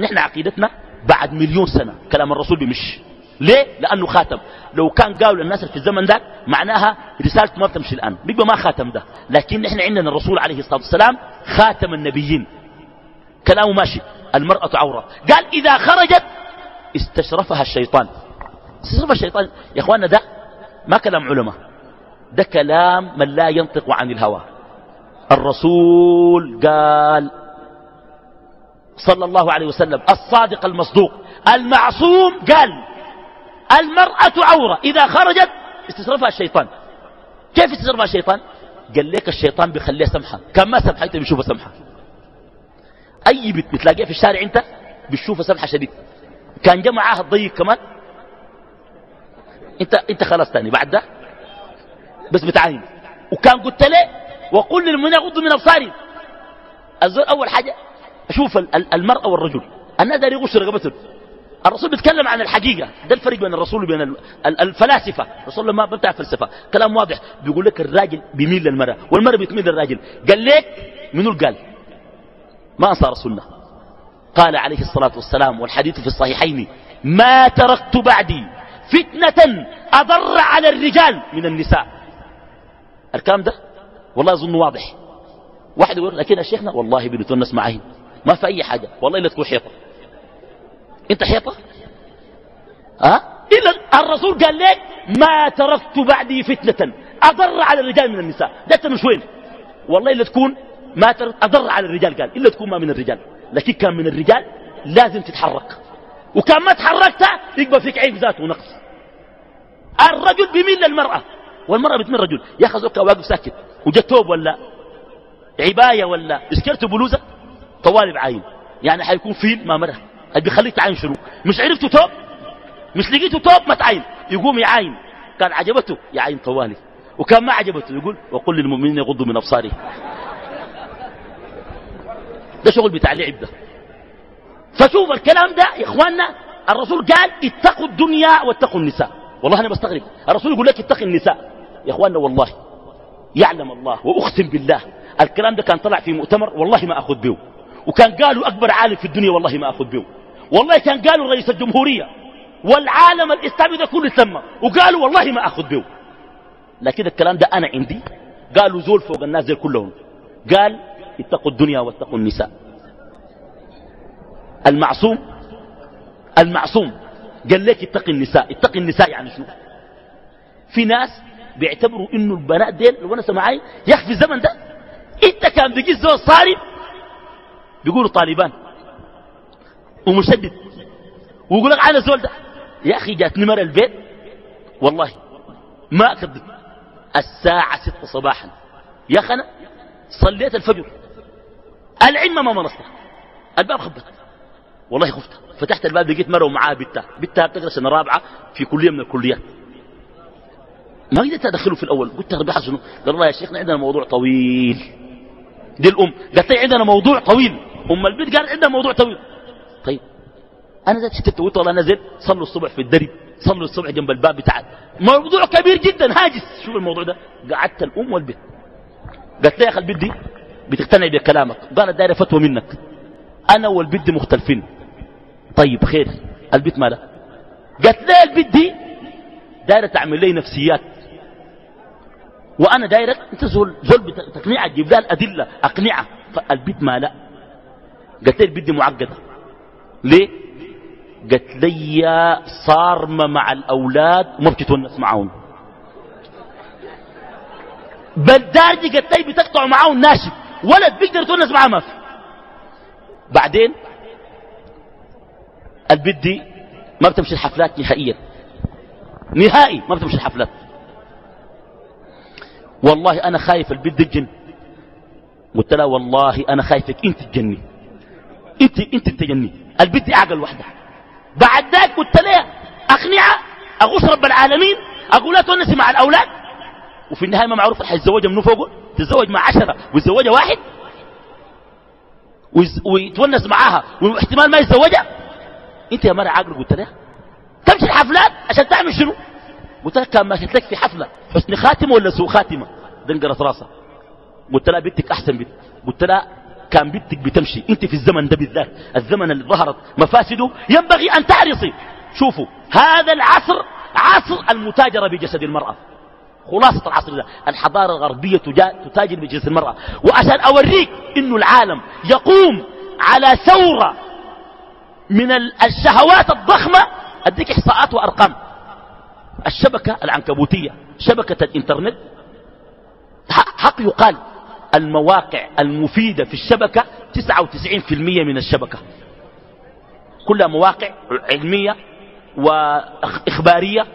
نحن عقيدتنا بعد مليون سنة كلام الرسول بيمش ليه؟ لأنه خاتم. لو كان قالوا للناس في الزمن ده معناها رسالته ما بتمشي الآن. بيبقى ما خاتم ده. لكن نحن عندنا الرسول عليه الصلاة والسلام خاتم النبيين. كلامه ماشي. المرأة عورة قال إذا خرجت استشرفها الشيطان. استشرفها الشيطان. يا أخوانا ده ما كلام علماء. ده كلام من لا ينطق عن الهوى. الرسول قال صلى الله عليه وسلم الصادق المصدوق. المعصوم قال المرأة عورة. إذا خرجت استشرفها الشيطان. كيف استشرفها الشيطان؟ قال لك الشيطان بيخليها سمحة. كان ما سمحة أنت بيشوفها سمحة. أي بنت بتلاقيها في الشارع أنت بتشوفها سمحة شديد. كان جاء معاها الضيق كمان. انت انت خلاص تاني بعد ده. بس بتعاين. وكان قلت له وقل للمؤمنين يغضوا من ابصارهم الزول أول حاجة أشوف المرأة والرجل. الناس داري يغش رقبتهم الرسول بيتكلم عن الحقيقة. ده الفرق بين الرسول وبين ال- ال- الفلاسفة. الرسول ما بتاع فلسفة كلام واضح. بيقول لك الراجل بيميل للمرأة والمرأة بتميل للراجل. قال لك منو قال؟ ما أنصى رسولنا قال عليه الصلاة والسلام والحديث في الصحيحين ما تركت بعدي فتنة أضر على الرجال من النساء. الكلام ده والله أظن واضح. واحد يقول لكن يا شيخنا والله بنتونس معين ما في أي حاجة والله إلا تكون حيطة. أنت حيطة؟ ها؟ إلا الرسول قال لك ما تركت بعدي فتنة أضر على الرجال من النساء. ده مش وين؟ والله إلا تكون ما ترك أضر على الرجال قال إلا تكون ما من الرجال. لكن كان من الرجال لازم تتحرك. وكان ما تحركت يبقى فيك عيب ذاته ونقص. الرجل بيميل للمرأة. والمرأة بتميل الرجل يا أخي زوجك واقف ساكت. وجا توب ولا عباية ولا اسكرت بلوزة طوالي بعين يعني حيكون فيل ما مرة. بيخليك تعاين شنو مش عرفته توب؟ مش لقيته توب ما تعاين يقوم يعاين. كان عجبته؟ يعاين طوالي. وكان ما عجبته. يقول وقل للمؤمنين يغضوا من أبصارهم. ده شغل بتاع لعب ده. فشوف الكلام ده يا إخواننا الرسول قال اتقوا الدنيا واتقوا النساء. والله أنا بستغرب. الرسول يقول لك اتقي النساء. يا إخواننا والله يعلم الله وأقسم بالله. الكلام ده كان طلع في مؤتمر والله ما أخذ به. وكان قالوا أكبر عالم في الدنيا والله ما أخذ به. والله كان قالوا رئيس الجمهورية. والعالم الإسلامي ده كله تم وقالوا والله ما أخذ به. لكن الكلام ده أنا عندي. قالوا زول فوق الناس دي كلهم. قال اتقوا الدنيا واتقوا النساء. المعصوم المعصوم. قال لك اتقي النساء. اتقي النساء يعني شنو؟ في ناس بيعتبروا إنه البنات ديل الونسه معاي يا أخي في الزمن ده إنت كان بيجي زول صارم بيقولوا طالبان. ومشدد. ويقول لك أنا زول ده يا أخي جاتني مرة البيت والله ما أكذب. الساعة ستة صباحا. يا أخي أنا صليت الفجر. العلم ما منصته الباب خبط والله خفت. فتحت الباب لقيت مرة ومعاها بنتها بنتها بتقرأ سنة رابعة في كلية من الكليات. ما قدرت أدخله في الأول. قلت ربي شنو قال الله يا شيخنا عندنا موضوع طويل. دي الأم. قالت لي عندنا موضوع طويل. أم البيت قالت عندنا موضوع طويل. طيب. أنا ذات شتت قلت والله نزل صلوا الصبح في الدرب صلوا الصبح جنب الباب بتاع. موضوع كبير جدا. هاجس. شوف الموضوع ده. قعدت الأم والبيت. قالت لي يا أخي البنت دي بتقتنع بكلامك. قالت دايره فتوى منك. أنا والبنت مختلفين. طيب خير. البنت مالها قالت لي البنت دي دايرة تعمل لي نفسيات. وأنا دايرة أنت زول زول بتقنيعها تجيب لها الأدلة أقنعها. فالبنت مالها قالت لي البنت دي معقدة. ليه؟ قالت لي صارمة مع الأولاد وما بتتونس معاهم. بل دارجي قالت لي بتقطع معاهم ناشف. ولد بيقدر يتونس معاه ما في. بعدين البنت دي ما بتمشي الحفلات نهائيا. نهائي ما بتمشي الحفلات. والله أنا خايف البنت دي تجن قلت لها والله أنا خايفك أنت تجني انت أنت تجني البنت دي أعقل وحدة. بعد ذاك قلت لها اقنعها اغوص رب العالمين أقول لها تونسي مع الأولاد. وفي النهاية ما معروف حيتزوجها منو فوقه. تتزوج مع عشرة ويتزوجها واحد؟ ويتونس معاها واحتمال ما يتزوجها؟ انت يا مرة عاقل قلت لها؟ تمشي الحفلات عشان تعمل شنو؟ قلت لها كان ماشيت لك في حفلة حسن خاتمة ولا سوء خاتمة؟ دنقرت راسها. قلت لها بنتك أحسن بنت. قلت لها كان بنتك بتمشي انت في الزمن ده بالذات الزمن اللي ظهرت مفاسده ينبغي أن تعرصي. شوفوا هذا العصر عصر المتاجرة بجسد المرأة. خلاصة العصر ده الحضارة الغربية تتاجر بجنس المرأة. وعشان أوريك إنه العالم يقوم على ثورة من ال- الشهوات الضخمة. أديك إحصاءات وأرقام. الشبكة العنكبوتية شبكة الإنترنت. حق يقال المواقع المفيدة في الشبكة 99% من الشبكة. كلها مواقع علمية وإخبارية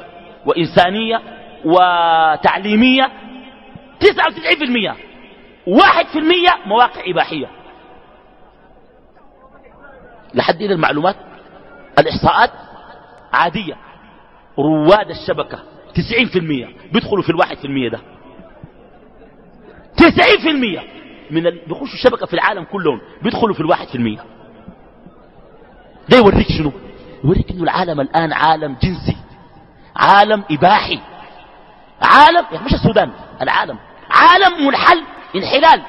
وإنسانية. وتعليمية 99% واحد في المية مواقع إباحية. لحد إلى المعلومات الإحصاءات عادية. رواد الشبكة 90% بيدخلوا في الواحد في المية ده. 90% من ال... بيخشوا الشبكة في العالم كلهم بيدخلوا في الواحد في المية. ده يوريك شنو؟ يوريك إنه العالم الآن عالم جنسي عالم إباحي. عالم يعني مش السودان العالم. عالم منحل انحلال.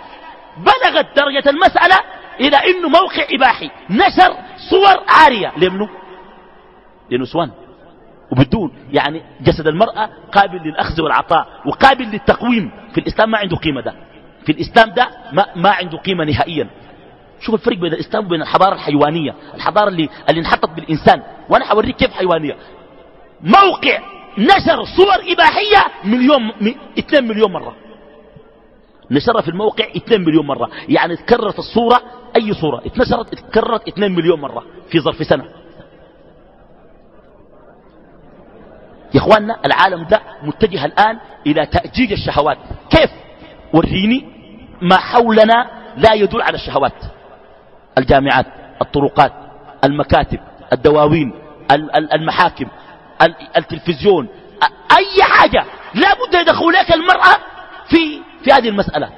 بلغت درجة المسألة إلى أنه موقع إباحي. نشر صور عارية. لمنه لنسوان وبدون يعني جسد المرأة قابل للأخذ والعطاء وقابل للتقويم. في الإسلام ما عنده قيمة ده. في الإسلام ده ما, ما عنده قيمة نهائيا. شوف الفرق بين الإسلام وبين الحضارة الحيوانية. الحضارة اللي, اللي انحطت بالإنسان. وأنا حوريك كيف حيوانية. موقع نشر صور إباحية مليون م... 2 مليون مرة. نشرها في الموقع 2 مليون مرة. يعني تكررت الصورة أي صورة. اتنشرت اتكررت 2 مليون مرة في ظرف سنة. يا إخواننا العالم ده متجه الآن إلى تأجيج الشهوات. كيف؟ وريني ما حولنا لا يدل على الشهوات. الجامعات الطرقات المكاتب الدواوين المحاكم. التلفزيون. أي حاجة. لا بد يدخل لك المرأة في, في هذه المسألة.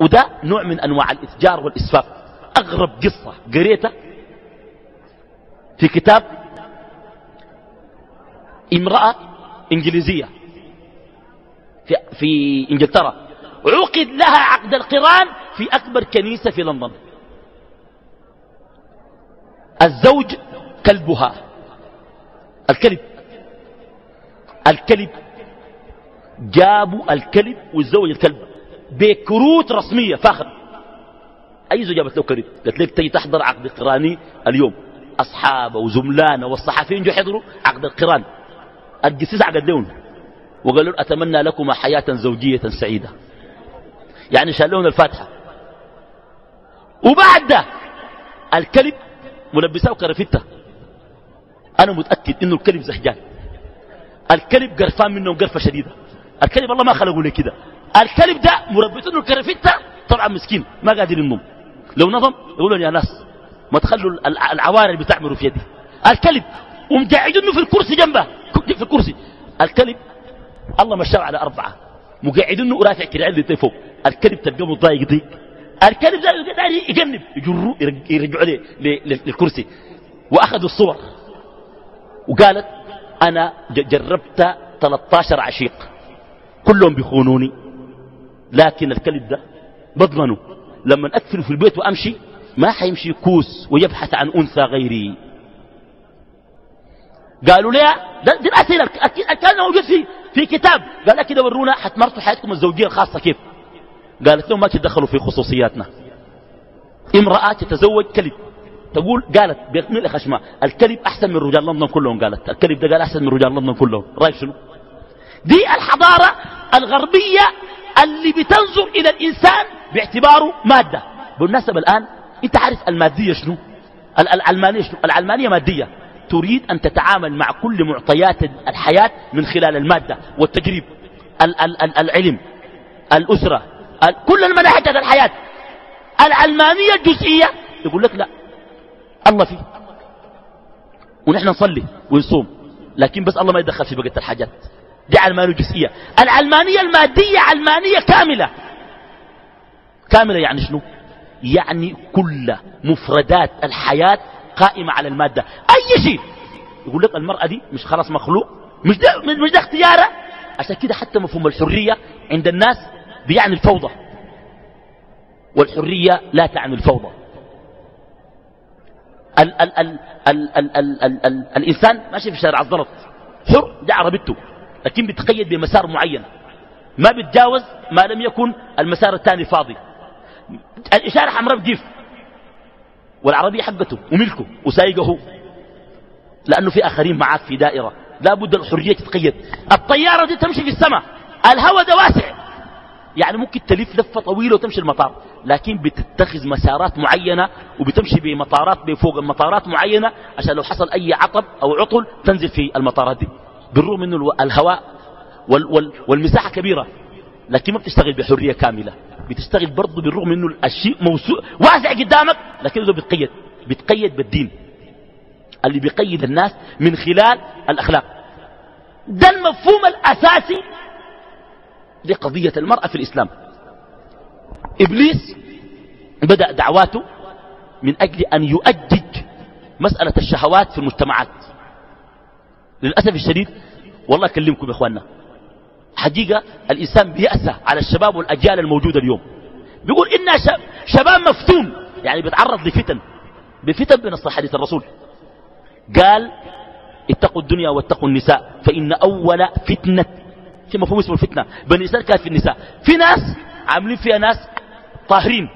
وده نوع من أنواع الإتجار والإسفاف أغرب قصة قريتها في كتاب امرأة إنجليزية في, في إنجلترا. عقد لها عقد القران في أكبر كنيسة في لندن. الزوج كلبها. الكلب. الكلب. جابوا الكلب والزوج الكلب. بكروت رسمية فاخر أي زوج جابت له كلب قالت لك تجي تحضر عقد القراني اليوم. أصحابه وزملانه والصحفيين جو يحضروا عقد القران القسيس عقد لهم وقالوا أتمنى لكم حياة زوجية سعيدة. يعني شالون الفاتحة. وبعد ده الكلب ملبساه كرفتة أنا متأكد إنه الكلب زهجان. الكلب قرفان منه قرفة شديدة. الكلب الله ما خلقوا لي كده. الكلب ده مربيتونه الكرفتة طبعا مسكين ما قادر ينضم لو نظم يقولون يا ناس ما تخلوا العوارة اللي بتعملوا في يدي. الكلب ومقعدينه في الكرسي جنبه. في الكرسي. الكلب الله مشاه على أربعة. مقعدينه ورافع اللي فوق الكلب تلقاه متضايق ضيق الكلب ده يجنب يجروا يرجعوا للكرسي. وأخذوا الصور. وقالت أنا جربت 13 عشيق. كلهم بيخونوني. لكن الكلب ده بضمنه. لما اقفله في البيت وأمشي ما حيمشي كوس ويبحث عن أنثى غيري. قالوا ده دي الاسئله كان موجود في في كتاب. قال كده ورونا حتمارسوا حياتكم الزوجية الخاصة. كيف؟ قالت لهم ما تدخلوا في خصوصياتنا. امرأة تتزوج كلب. تقول قالت بيقني لك خشمة الكلب أحسن من رجال لندن كلهم قالت الكلب ده قال أحسن من رجال لندن كلهم رأيك شنو؟ دي الحضارة الغربية اللي بتنظر إلى الإنسان باعتباره مادة. بالمناسبة الآن أنت عارف المادية شنو؟ العلمانية شنو؟ العلمانية مادية. تريد أن تتعامل مع كل معطيات الحياة من خلال المادة والتجريب العلم الأسرة كل المناحج هذه الحياة. العلمانية الجزئية يقول لك لا. الله فيه. ونحن نصلي ونصوم لكن بس الله ما يدخل في بقية الحاجات. دي علمانية جزئية. العلمانية المادية علمانية كاملة. كاملة يعني شنو؟ يعني كل مفردات الحياة قائمة على المادة. أي شيء. يقول لك المرأة دي مش خلاص مخلوق مش ده, مش ده اختياره عشان كده حتى مفهوم الحرية عند الناس بيعني الفوضى. والحرية لا تعني الفوضى. ال ال ال ال ال ال ال ال الإنسان ماشي في شارع الزلط حر ده عربيته. لكن بيتقيد بمسار معين. ما بيتجاوز ما لم يكن المسار الثاني فاضي. الإشارة حمراء بجيف والعربية حقته وملكه وسايقه. لأنه في آخرين معاك في دائرة. لا بد الحرية تتقيد. الطيارة دي تمشي في السماء. الهواء ده واسع. يعني ممكن تلف لفة طويلة وتمشي المطار لكن بتتخذ مسارات معينة وبتمشي بمطارات بفوق المطارات معينة عشان لو حصل أي عطب أو عطل تنزل في المطارات دي. بالرغم أنه الهواء وال وال والمساحة كبيرة لكن ما بتشتغل بحرية كاملة. بتشتغل برضه بالرغم أنه الشيء موسوع واسع قدامك لكن ده بتقيد بتقيد بالدين. اللي بيقيد الناس من خلال الأخلاق. ده المفهوم الأساسي لقضية المرأة في الإسلام. إبليس بدأ دعواته من أجل أن يؤجج مسألة الشهوات في المجتمعات. للأسف الشديد والله أكلمكم يا إخواننا. حقيقة الإنسان بيأسى على الشباب والأجيال الموجودة اليوم. بيقول إنها شباب مفتون. يعني بيتعرض لفتن. بفتن بنص حديث الرسول. قال اتقوا الدنيا واتقوا النساء فإن أول فتنة في مفهوم اسمه الفتنة. بني إسرائيل كانت في النساء. في ناس عاملين فيها ناس طاهرين.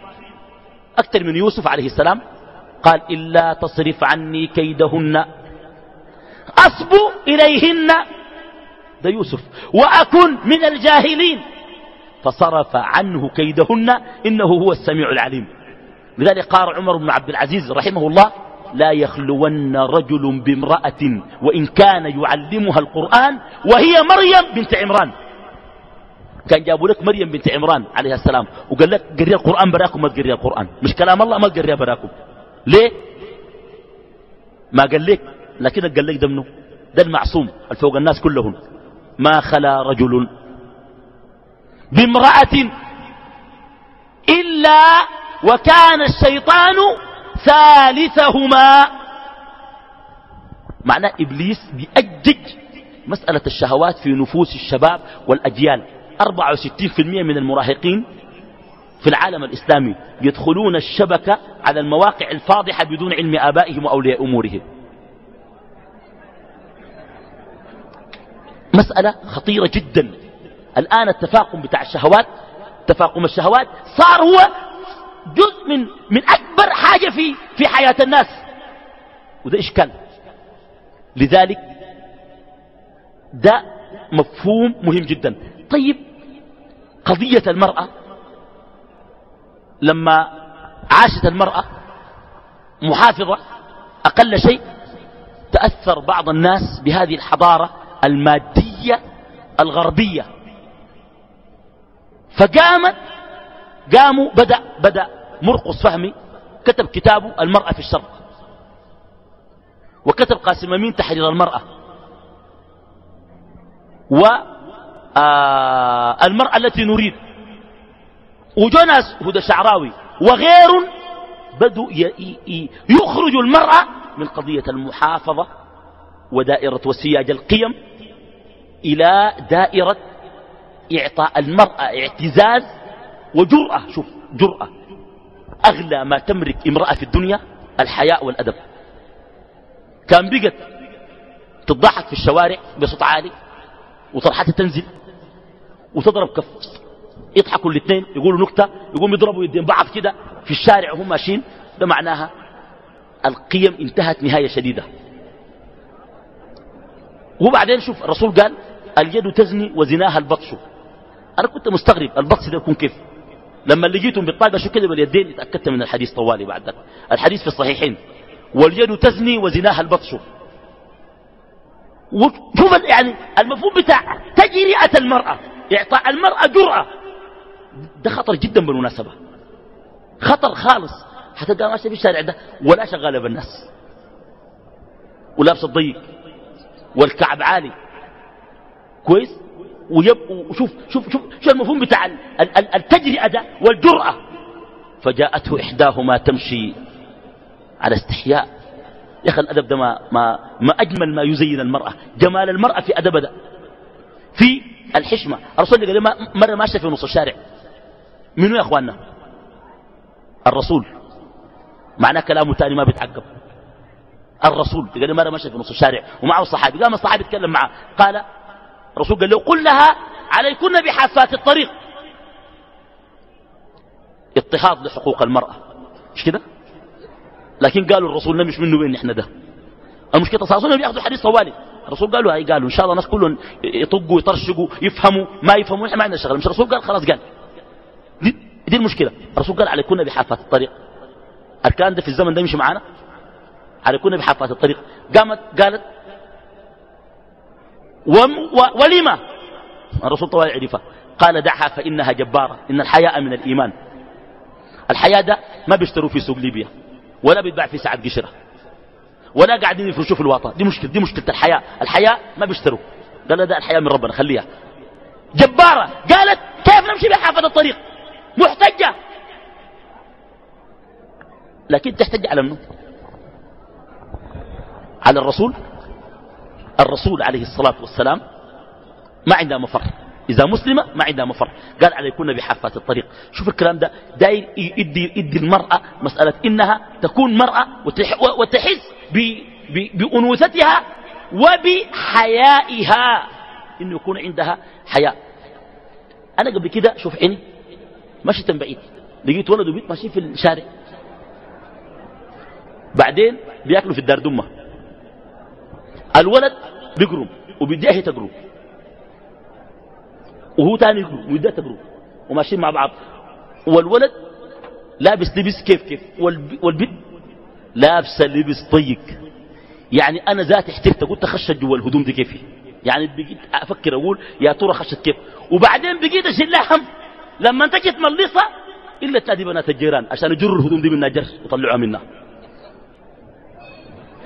أكثر من يوسف عليه السلام قال إلا تصرف عني كيدهن. أصب إليهن. ده يوسف. وأكن من الجاهلين. فصرف عنه كيدهن. إنه هو السميع العليم. لذلك قال عمر بن عبد العزيز رحمه الله لا يخلون رجل بامرأة وإن كان يعلمها القرآن وهي مريم بنت عمران. كان جابوا لك مريم بنت عمران عليها السلام وقال لك قري القرآن براكم ما تقري القرآن. مش كلام الله ما تقريها براكم. ليه؟ ما قال لك لكن قال لك ده منه ده المعصوم الفوق الناس كلهم. ما خلا رجل بامرأة إلا وكان الشيطان ثالثهما. معناه إبليس بيأجج مسألة الشهوات في نفوس الشباب والأجيال. 64% من المراهقين في العالم الإسلامي يدخلون الشبكة على المواقع الفاضحة بدون علم آبائهم وأولياء أمورهم. مسألة خطيرة جدا. الآن التفاقم بتاع الشهوات تفاقم الشهوات صار هو جزء من من أكبر حاجة في في حياة الناس. وده إشكال. لذلك ده مفهوم مهم جدا. طيب قضية المرأة لما عاشت المرأة محافظة أقل شيء تأثر بعض الناس بهذه الحضارة المادية الغربية. فقامت قاموا بدأ بدأ مرقص فهمي كتب كتابه المرأة في الشرق. وكتب قاسم أمين تحرير المرأة. والمرأة التي نريد. وجناس هدى شعراوي وغير بدوا يخرجوا المرأة من قضية المحافظة ودائرة وسياج القيم إلى دائرة إعطاء المرأة اعتزاز وجرأة شوف جرأة. أغلى ما تملك امرأة في الدنيا الحياء والأدب. كان بقت تضحك في الشوارع بصوت عالي وطرحتها تنزل وتضرب كف يضحكوا الاثنين يقولوا نكتة يقوموا يضربوا يدين بعض كده في الشارع وهم ماشيين. ده معناها القيم انتهت نهاية شديدة. وبعدين شوف الرسول قال اليد تزني وزناها البطش. أنا كنت مستغرب البطش ده يكون كيف؟ لما لقيتهم بالطاقة شو كده باليدين اتأكدت من الحديث طوالي بعد ذلك الحديث في الصحيحين. واليد تزني وزناها البطش. وشوف يعني المفهوم بتاع تجرئة المرأة. إعطاء المرأة جرأة. ده خطر جدا بالمناسبة. خطر خالص. حتلقى ماشية في الشارع ده. ولا شغالة بالناس. ولابس الضيق. والكعب عالي. كويس؟ ويب وشوف شوف شوف شو المفهوم بتاع التجرئة ده والجرأة. فجاءته إحداهما تمشي على استحياء. يا أخي الأدب ده ما, ما, ما أجمل ما يزين المرأة. جمال المرأة في أدب ده. في الحشمة. الرسول قال مرة ماشية في نص الشارع. منو يا أخواننا؟ الرسول. معناه كلامه تاني ما بيتعقب. الرسول. قال مرة ماشية في نص الشارع. ومعه الصحابي قام الصحابي يتكلم معه. قال الرسول قال له قل لها عليكن بحافات الطريق. اضطهاد لحقوق المرأة. مش كده؟ لكن قالوا الرسول مش منه وين إحنا ده؟ المشكلة صار بياخذوا الحديث طوالي الرسول قالوا هاي قالوا إن شاء الله الناس كلهم يطقوا يطرشقوا يفهموا ما يفهموا إحنا ما عندنا شغله مش الرسول قال؟ خلاص قال. دي, دي المشكلة. الرسول قال عليكن بحافات الطريق. الكلام ده في الزمن ده يمشي معانا؟ عليكن بحافات الطريق. قامت قالت ولما الرسول طوال عرفه قال دعها فإنها جبارة. إن الحياء من الإيمان. الحياء ده ما بيشتروا في سوق ليبيا. ولا بيتباع في ساعة قشرة. ولا قاعدين يفرشوا في الواطة دي مشكلة دي مشكلة الحياء. الحياء ما بيشتروا. قال ده الحياء من ربنا خليها. جبارة. قالت كيف نمشي بحافظ الطريق؟ محتجة. لكن تحتج على منه على الرسول؟ الرسول عليه الصلاة والسلام ما عندها مفر. إذا مسلمة ما عندها مفر. قال على يكون بحافات الطريق. شوف الكلام ده. داير يدي, يدي المرأة مسألة إنها تكون مرأة وتح وتحس بأنوثتها وبحيائها. إنه يكون عندها حياء أنا قبل كده شوف عيني مشيت بعيد. لقيت ولد وبيت ماشيين في الشارع. بعدين بياكلوا في الدار دمة. الولد بيقرم وبيديها هي تقرم وهو تاني يقرم ويديها تقرم وماشيين مع بعض. والولد لابس لبس كيف كيف؟ والبنت لابسة لبس طيق يعني أنا ذاتي احترت قلت خشت جوا الهدوم دي كيف يعني بقيت أفكر أقول يا ترى خشت كيف؟ وبعدين بقيت أشيل لها هم. لما انت جيت ملصه إلا تادي بنات الجيران عشان يجروا الهدوم دي منها جر وطلعوها منها.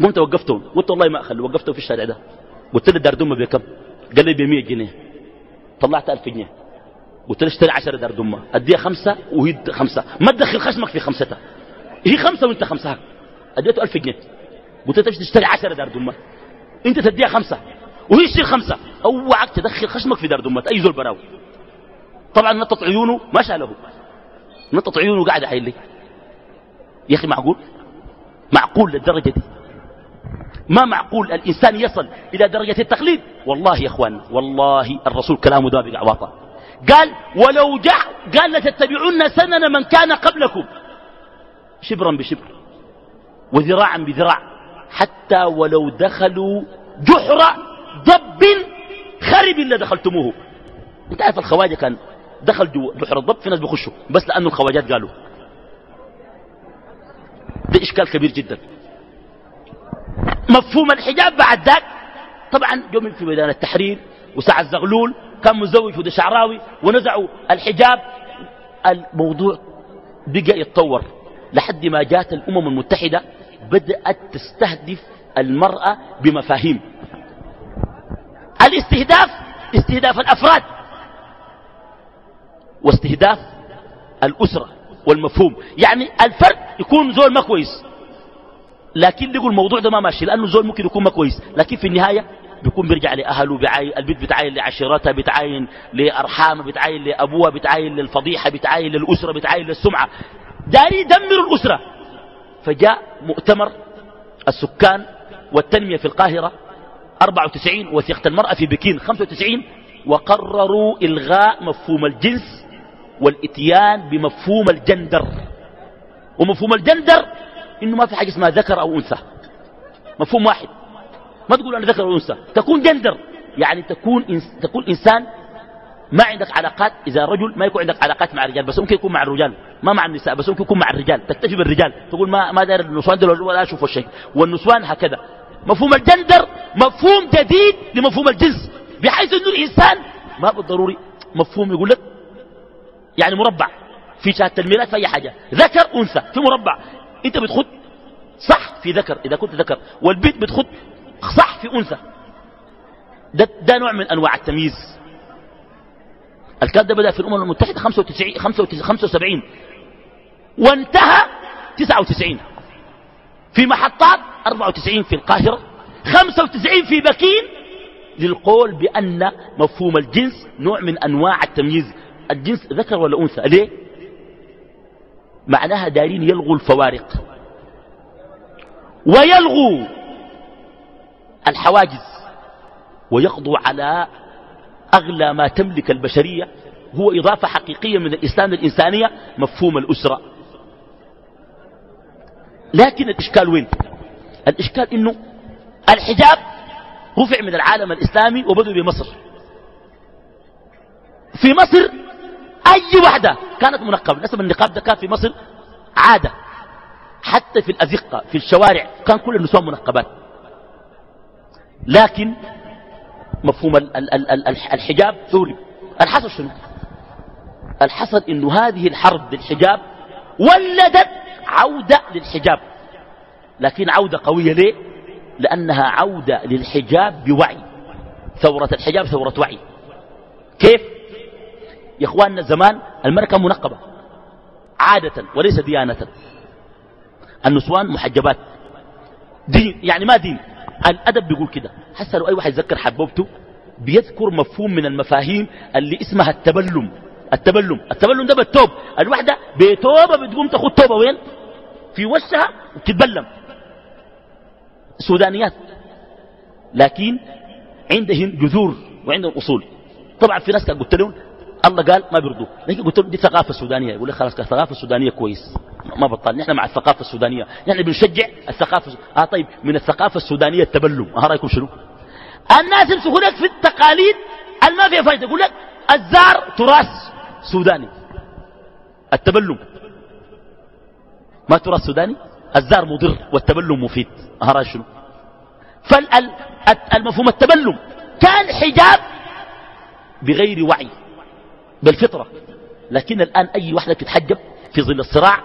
قمت وقفتهم قلت والله ما اخلي وقفته في الشارع ده. قلت له دار دمه بكم؟ قال لي ب 100 جنيه. طلعت 1000 جنيه. قلت له اشتري 10 دار دمه أديها خمسة وهي خمسة. ما تدخل خشمك في خمستها هي خمسة وانت خمسة. أديته 1000 جنيه. قلت له تشتري 10 دار دمه أنت تديها خمسة وهي تشتري خمسة. أوعك تدخل خشمك في دار دمه أي زول براوي. طبعا نطط عيونه ما شاله. نطط عيونه قاعد حيلي يا أخي معقول؟ معقول للدرجة دي. ما معقول الإنسان يصل إلى درجة التقليد؟ والله يا أخوان والله الرسول كلامه ده بقع واطا قال ولو جع قال لتتبعون سنن من كان قبلكم. شبرا بشبر وذراعا بذراع حتى ولو دخلوا جحر ضب خرب إلا دخلتموه. أنت عارف الخواجة كان دخل جحر الضب في ناس بيخشوا بس لأنه الخواجات قالوا. ده إشكال كبير جدا. مفهوم الحجاب بعد ذاك. طبعا يوم في ميدان التحرير وسعد زغلول كان مزوج وده شعراوي ونزعوا الحجاب. الموضوع بقى يتطور لحد ما جاءت الأمم المتحدة بدأت تستهدف المرأة بمفاهيم. الاستهداف استهداف الأفراد واستهداف الأسرة والمفهوم. يعني الفرد يكون زول ما كويس. لكن لقوا الموضوع ده ما ماشي لأنه زول ممكن يكون ما كويس لكن في النهاية بيكون بيرجع لأهله بيعاين البيت بتعاين لعشيرتها بتعاين لأرحامها بتعاين لأبوها بتعاين للفضيحة بتعاين للأسرة بتعاين للسمعة. داري يدمر الأسرة. فجاء مؤتمر السكان والتنمية في القاهرة 94 وثيقة المرأة في بكين 95 وقرروا إلغاء مفهوم الجنس والإتيان بمفهوم الجندر. ومفهوم الجندر إنه ما في حاجة اسمها ذكر أو أنثى. مفهوم واحد. ما تقول أنا ذكر أو أنثى. تكون جندر. يعني تكون إنس تكون إنسان ما عندك علاقات إذا رجل ما يكون عندك علاقات مع الرجال بس ممكن يكون مع الرجال. ما مع النساء بس ممكن يكون مع الرجال. تكتفي بالرجال تقول ما ما داير النسوان دول ولا أشوف الشيء. والنسوان هكذا. مفهوم الجندر مفهوم جديد لمفهوم الجنس. بحيث أنه الإنسان ما بالضروري مفهوم يقول لك يعني مربع. في شهادة الميلاد في أي حاجة. ذكر أنثى في مربع. أنت بتخد صح في ذكر إذا كنت ذكر. والبيت بتخد صح في أنثى. ده, ده نوع من أنواع التمييز. الكلام ده بدأ في الأمم المتحدة 95 75 وانتهى 99 في محطات 94 في القاهرة 95 في بكين. للقول بأن مفهوم الجنس نوع من أنواع التمييز. الجنس ذكر ولا أنثى؟ ليه؟ معناها دارين يلغوا الفوارق. ويلغوا الحواجز. ويقضوا على أغلى ما تملك البشرية. هو إضافة حقيقية من الإسلام للإنسانية مفهوم الأسرة. لكن الإشكال وين؟ الإشكال إنه الحجاب رفع من العالم الإسلامي وبدأ بمصر. في مصر أي واحدة كانت منقبة. نسب النقاب ده كان في مصر عادة. حتى في الأزقة في الشوارع كان كل النسوان منقبات. لكن مفهوم ال ال ال الحجاب ثوري. الحصل شنو؟ الحصل إنه هذه الحرب للحجاب ولدت عودة للحجاب. لكن عودة قوية ليه؟ لأنها عودة للحجاب بوعي. ثورة الحجاب ثورة وعي. كيف؟ يا إخواننا زمان المرأة كانت منقبة عادة وليس ديانة. النسوان محجبات. دين يعني ما دين. الأدب بيقول كده. حتى لو أي واحد يذكر حبوبته بيذكر مفهوم من المفاهيم اللي اسمها التبلم. التبلم. التبلم ده بالتوب الواحدة بتوبة بتقوم تاخد توبة. وين؟ في وشها وتتبلم سودانيات. لكن عندهم جذور وعندهم أصول. طبعا في ناس كان قلت لهم الله قال ما بيرضوا لكن قلت لهم دي ثقافة سودانية؟ يقول لك خلاص الثقافة السودانية كويس. ما بطل نحن مع الثقافة السودانية. نحن بنشجع الثقافة آه طيب من الثقافة السودانية التبلم ها رأيكم شنو؟ الناس يمسكوا لك في التقاليد الما فيها فايدة. يقول لك الزار تراث سوداني. التبلم ما تراث سوداني؟ الزار مضر والتبلم مفيد. رأيك شنو؟ فالمفهوم التبلم كان حجاب بغير وعي. بالفطرة. لكن الآن أي واحدة تتحجب في ظل الصراع؟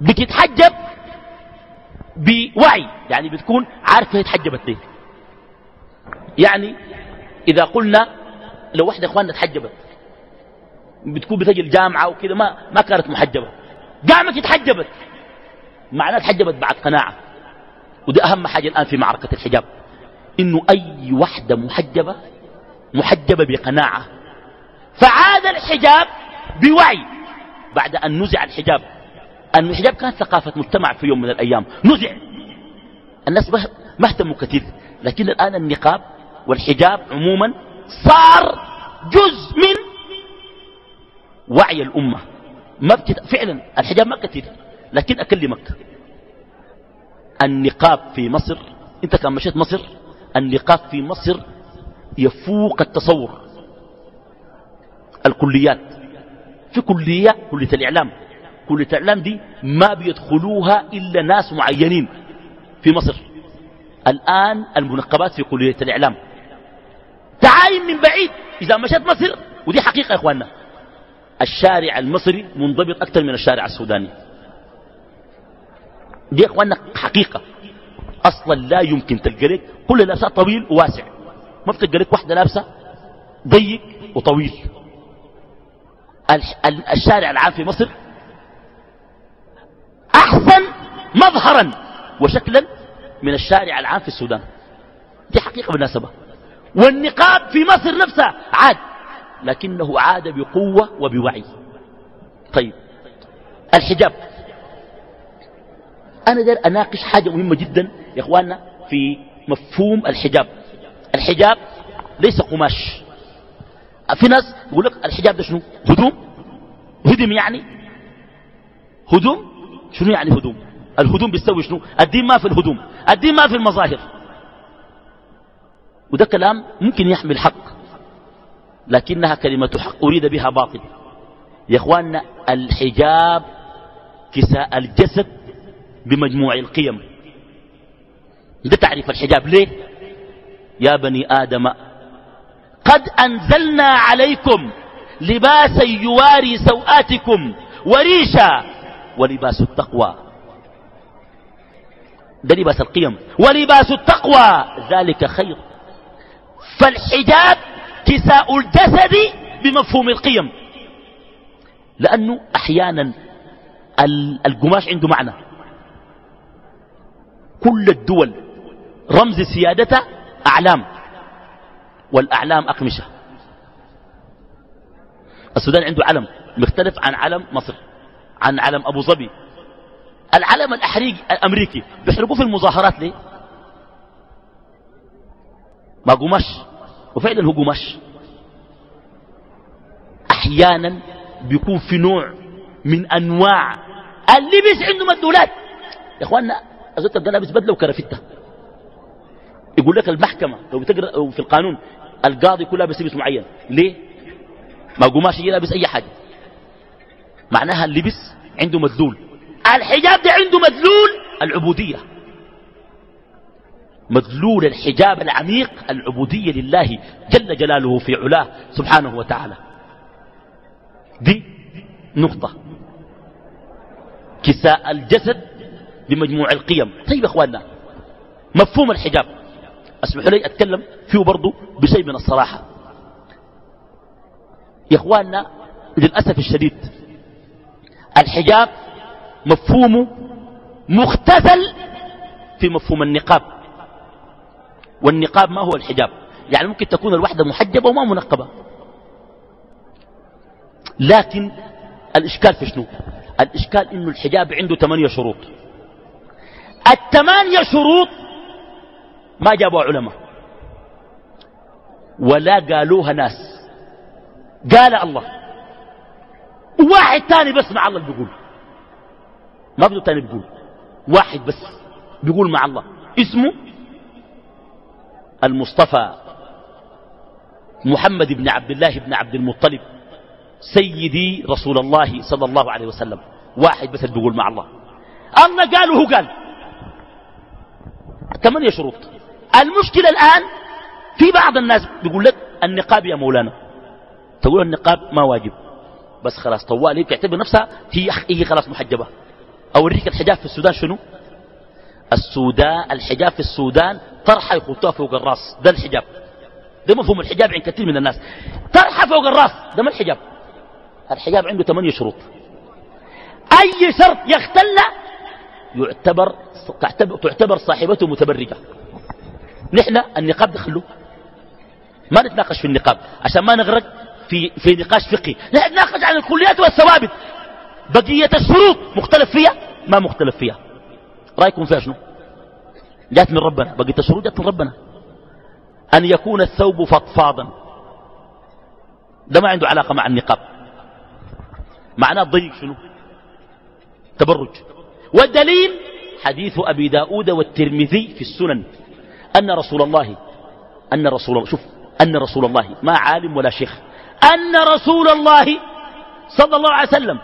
بتتحجب بوعي يعني بتكون عارفة هي تحجبت ليه. يعني إذا قلنا لو واحدة إخواننا تحجبت بتكون بتجي الجامعة وكذا ما ما كانت محجبة. قامت اتحجبت معناها تحجبت بعد قناعة. ودي أهم حاجة الآن في معركة الحجاب. إنه أي واحدة محجبة محجبة بقناعة. فعاد الحجاب بوعي بعد أن نزع الحجاب. أن الحجاب كانت ثقافة مجتمع في يوم من الأيام. نزع. الناس ما اهتموا كثير. لكن الآن النقاب والحجاب عموما صار جزء من وعي الأمة. ما بتت... فعلا الحجاب ما كثير لكن أكلمك. النقاب في مصر أنت كان مشيت مصر النقاب في مصر يفوق التصور. الكليات. في كلية كلية الإعلام. كلية الإعلام دي ما بيدخلوها إلا ناس معينين في مصر. الآن المنقبات في كلية الإعلام. تعاين من بعيد. إذا مشيت مصر ودي حقيقة يا إخواننا. الشارع المصري منضبط أكثر من الشارع السوداني. دي يا إخواننا حقيقة. أصلا لا يمكن تلقى لك كل لابسة طويل وواسع. ما بتلقى لك واحدة لابسة ضيق وطويل. الشارع العام في مصر أحسن مظهرا وشكلا من الشارع العام في السودان. دي حقيقة بالنسبة والنقاب في مصر نفسها عاد لكنه عاد بقوة وبوعي. طيب الحجاب. أنا دار أناقش حاجة مهمة جدا يا إخواننا في مفهوم الحجاب. الحجاب ليس قماش. في ناس يقول لك الحجاب ده شنو؟ هدوم. هدم يعني؟ هدوم؟ شنو يعني هدوم؟ الهدوم بيستوي شنو؟ الدين ما في الهدوم. الدين ما في المظاهر. وده كلام ممكن يحمل حق لكنها كلمة حق أريد بها باطل. يا إخواننا الحجاب كساء الجسد بمجموع القيم. ده تعريف الحجاب ليه؟ يا بني آدم قد أنزلنا عليكم لباسا يواري سوآتكم وريشا ولباس التقوى. ده لباس القيم. ولباس التقوى. ذلك خير. فالحجاب كساء الجسد بمفهوم القيم. لأنه أحيانا القماش عنده معنى. كل الدول رمز سيادتها أعلام. والأعلام أقمشة. السودان عنده علم مختلف عن علم مصر عن علم أبو ظبي. العلم الأحريقي الأمريكي بيحرقوه في المظاهرات ليه؟ ما قماش وفعلا هو قماش أحيانا بيكون في نوع من أنواع اللبس عنده مدولات يا إخواننا أزلت تلقى لابس بدلة وكرافتة يقول لك المحكمة لو بتقرأ في القانون القاضي يكون لابس لبس معين. ليه؟ ما قماش لابس أي حاجة. معناها اللبس عنده مدلول الحجاب ده عنده مدلول العبودية. مدلول الحجاب العميق العبودية لله جل جلاله في علاه سبحانه وتعالى. دي نقطة. كساء الجسد بمجموع القيم. طيب إخواننا مفهوم الحجاب. اسمحوا لي أتكلم فيه برضو بشيء من الصراحة. يا إخواننا للأسف الشديد الحجاب مفهومه مختزل في مفهوم النقاب. والنقاب ما هو الحجاب؟ يعني ممكن تكون الوحدة محجبة وما منقبة. لكن الإشكال في شنو؟ الإشكال إنه الحجاب عنده ثمانية شروط. الثمانية شروط ما جابوا علماء. ولا قالوها ناس. قال الله. وواحد تاني بس مع الله بيقول. ما بدو تاني بيقول. واحد بس بيقول مع الله. اسمه المصطفى محمد بن عبد الله بن عبد المطلب سيدي رسول الله صلى الله عليه وسلم. واحد بس بيقول مع الله. الله قال وهو قال. ثمانية شروط. المشكلة الآن في بعض الناس بيقول لك النقاب يا مولانا. تقول النقاب ما واجب. بس خلاص طوال هي بتعتبر نفسها هي هي خلاص محجبة. أوريك الحجاب في السودان شنو؟ السودان الحجاب في السودان طرحة يخطوها فوق الراس. ده الحجاب. ده مفهوم الحجاب عند كثير من الناس. طرحة فوق الراس ده ما الحجاب. الحجاب عنده ثمانية شروط. أي شرط يختل يعتبر تعتبر, صاحبته متبرجة نحن النقاب دخله ما نتناقش في النقاب عشان ما نغرق في, في نقاش فقهي. لا نتناقش عن الكليات والثوابت. بقية الشروط مختلف فيها؟ ما مختلف فيها. رأيكم فيها شنو؟ جات من ربنا. بقية الشروط جات من ربنا. أن يكون الثوب فضفاضا ده ما عنده علاقة مع النقاب. معناه ضيق شنو؟ تبرج. والدليل حديث أبي داود والترمذي في السنن. أن رسول الله أن رسول الله شوف أن رسول الله ما عالم ولا شيخ أن رسول الله صلى الله عليه وسلم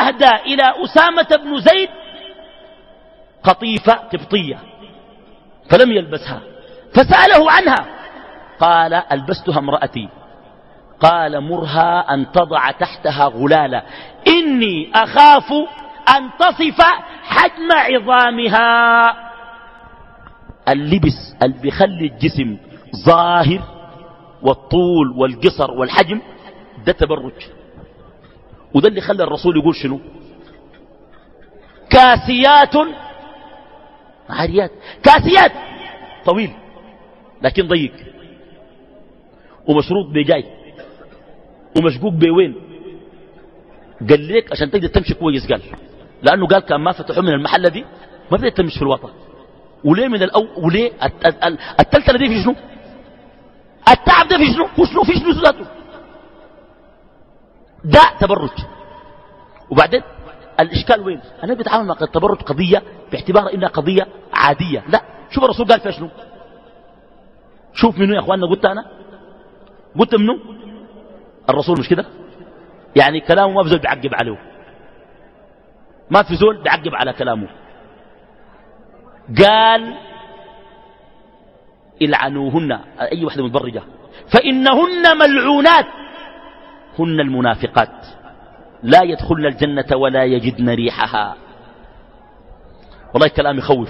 أهدى إلى أسامة بن زيد قطيفة قبطية فلم يلبسها فسأله عنها قال ألبستها امرأتي. قال مرها أن تضع تحتها غلالة إني أخاف أن تصف حجم عظامها. اللبس اللي بيخلي الجسم ظاهر والطول والقصر والحجم ده تبرج. وده اللي خلى الرسول يقول شنو؟ كاسيات عاريات. كاسيات طويل لكن ضيق. ومشروط بجاي. ومشقوق بوين. قال لك عشان تقدر تمشي كويس قال. لأنه قال كان ما فتحوا من المحله دي ما بدأت تمشي في الوطن. وليه من الأول وليه التلتله دي في شنو؟ التعب ده في شنو؟ وشنو في شنو ذاته؟ ده تبرج. وبعدين الإشكال وين؟ أنا بتعامل مع التبرج قضية باعتبار إنها قضية عادية. لا شوف الرسول قال فيها شنو؟ شوف منو يا أخواننا؟ قلت أنا. قلت منو؟ الرسول مش كده؟ يعني كلامه ما بزول بيعقب عليه. ما في زول بيعقب على كلامه. قال إلعنوهن أي واحدة متبرجة. فإنهن ملعونات. هن المنافقات. لا يدخلن الجنة ولا يجدن ريحها. والله الكلام يخوف.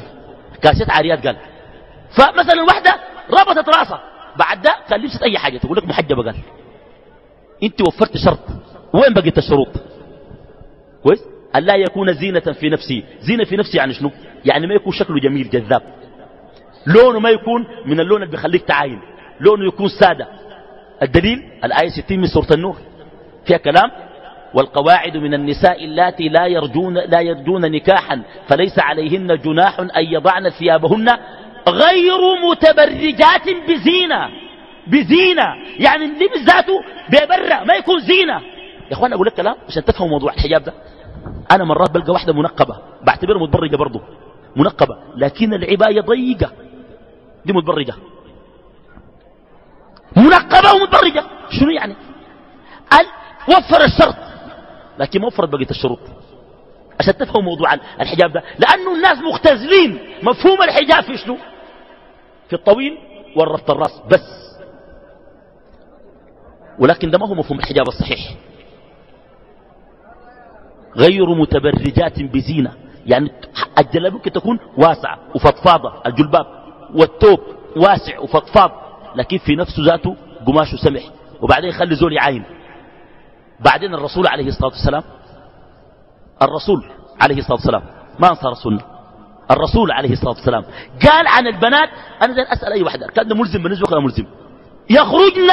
كاسيت عاريات قال. فمثلا واحدة ربطت رأسها. بعد ده كان لبست أي حاجة. تقول لك محجبة قال. أنت وفرت شرط. وين بقيت الشروط؟ كويس؟ ألا يكون زينة في نفسي. زينة في نفسي يعني شنو؟ يعني ما يكون شكله جميل جذاب. لونه ما يكون من اللون اللي بيخليك تعاين. لونه يكون سادة. الدليل؟ الآية 60 من سورة النور. فيها كلام؟ والقواعد من النساء اللاتي لا يرجون, لا يرجون نكاحا فليس عليهن جناح أن يضعن ثيابهن غير متبرجات بزينة. بزينة. يعني اللبس ذاته بيبرع ما يكون زينة. يا إخوان أقول لك كلام عشان تفهموا موضوع الحجاب ده. أنا مرات بلقى واحدة منقبة بعتبرها متبرجة برضه منقبة لكن العباية ضيقة. دي متبرجة. منقبة ومتبرجة. شنو يعني؟ قال وفر الشرط. لكن ما وفرت بقية الشروط. عشان تفهموا موضوع الحجاب ده. لأنه الناس مختزلين. مفهوم الحجاب في شنو؟ في الطويل والربط الراس. بس. ولكن ده ما هو مفهوم الحجاب الصحيح. غير متبرجات بزينة. يعني الجلابية ممكن تكون واسعة وفضفاضة الجلباب والتوب واسع وفضفاض لكن في نفسه ذاته قماشه سمح. وبعدين يخلي زول يعاين. بعدين الرسول عليه الصلاة والسلام الرسول عليه الصلاة والسلام ما أنصار السنة الرسول عليه الصلاة والسلام قال عن البنات أنا زي أسأل أي واحدة كان ملزم بالنسبة ولا ملزم؟ يخرجن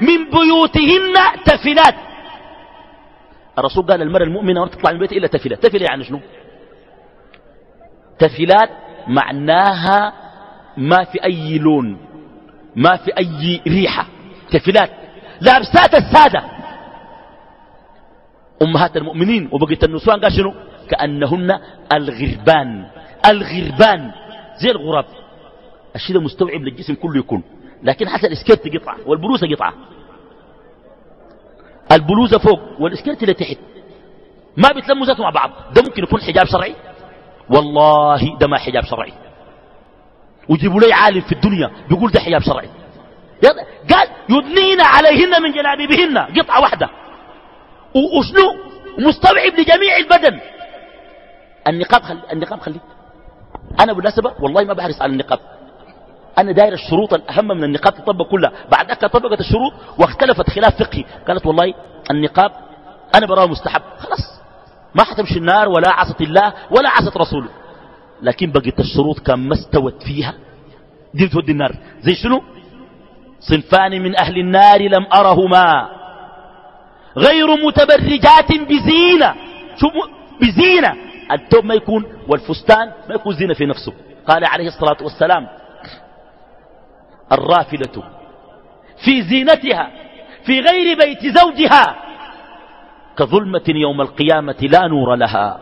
من بيوتهن تفلات. الرسول قال المرأة المؤمنة ولا تطلع من بيتها إلا تفلات تفلة يعني شنو؟ تفلات معناها ما في أي لون ما في أي ريحة. تفلات لابسات السادة. أمهات المؤمنين وبقيت النسوان قال شنو؟ كأنهن الغربان. الغربان. زي الغراب. الشيء ده مستوعب للجسم كله يكون. لكن حتى الاسكيرت قطعة والبلوزة قطعة. البلوزة فوق والاسكيرت اللي تحت. ما بيتلموا ذاته مع بعض. ده ممكن يكون حجاب شرعي. والله ده ما حجاب شرعي. ويجيبوا لي عالم في الدنيا بيقول ده حجاب شرعي. قال يدنين عليهن من جلابيبهن قطعة واحدة. وشنو؟ مستوعب لجميع البدن. النقاب خلي النقاب خليه أنا بالمناسبة والله ما بحرص على النقاب. أنا داير الشروط الأهم من النقاب تطبق كلها. بعد ذلك طبقت الشروط واختلفت خلاف فقهي. قالت والله النقاب أنا براه مستحب. خلاص. ما حتمشي النار ولا عصت الله ولا عصت رسوله. لكن بقيت الشروط كان ما استوت فيها. دي تودي النار. زي شنو؟ صنفان من أهل النار لم أرهما. غير متبرجات بزينة. شوف بزينة. التوب ما يكون والفستان ما يكون زينة في نفسه. قال عليه الصلاة والسلام الرافلة في زينتها في غير بيت زوجها. كظلمة يوم القيامة لا نور لها.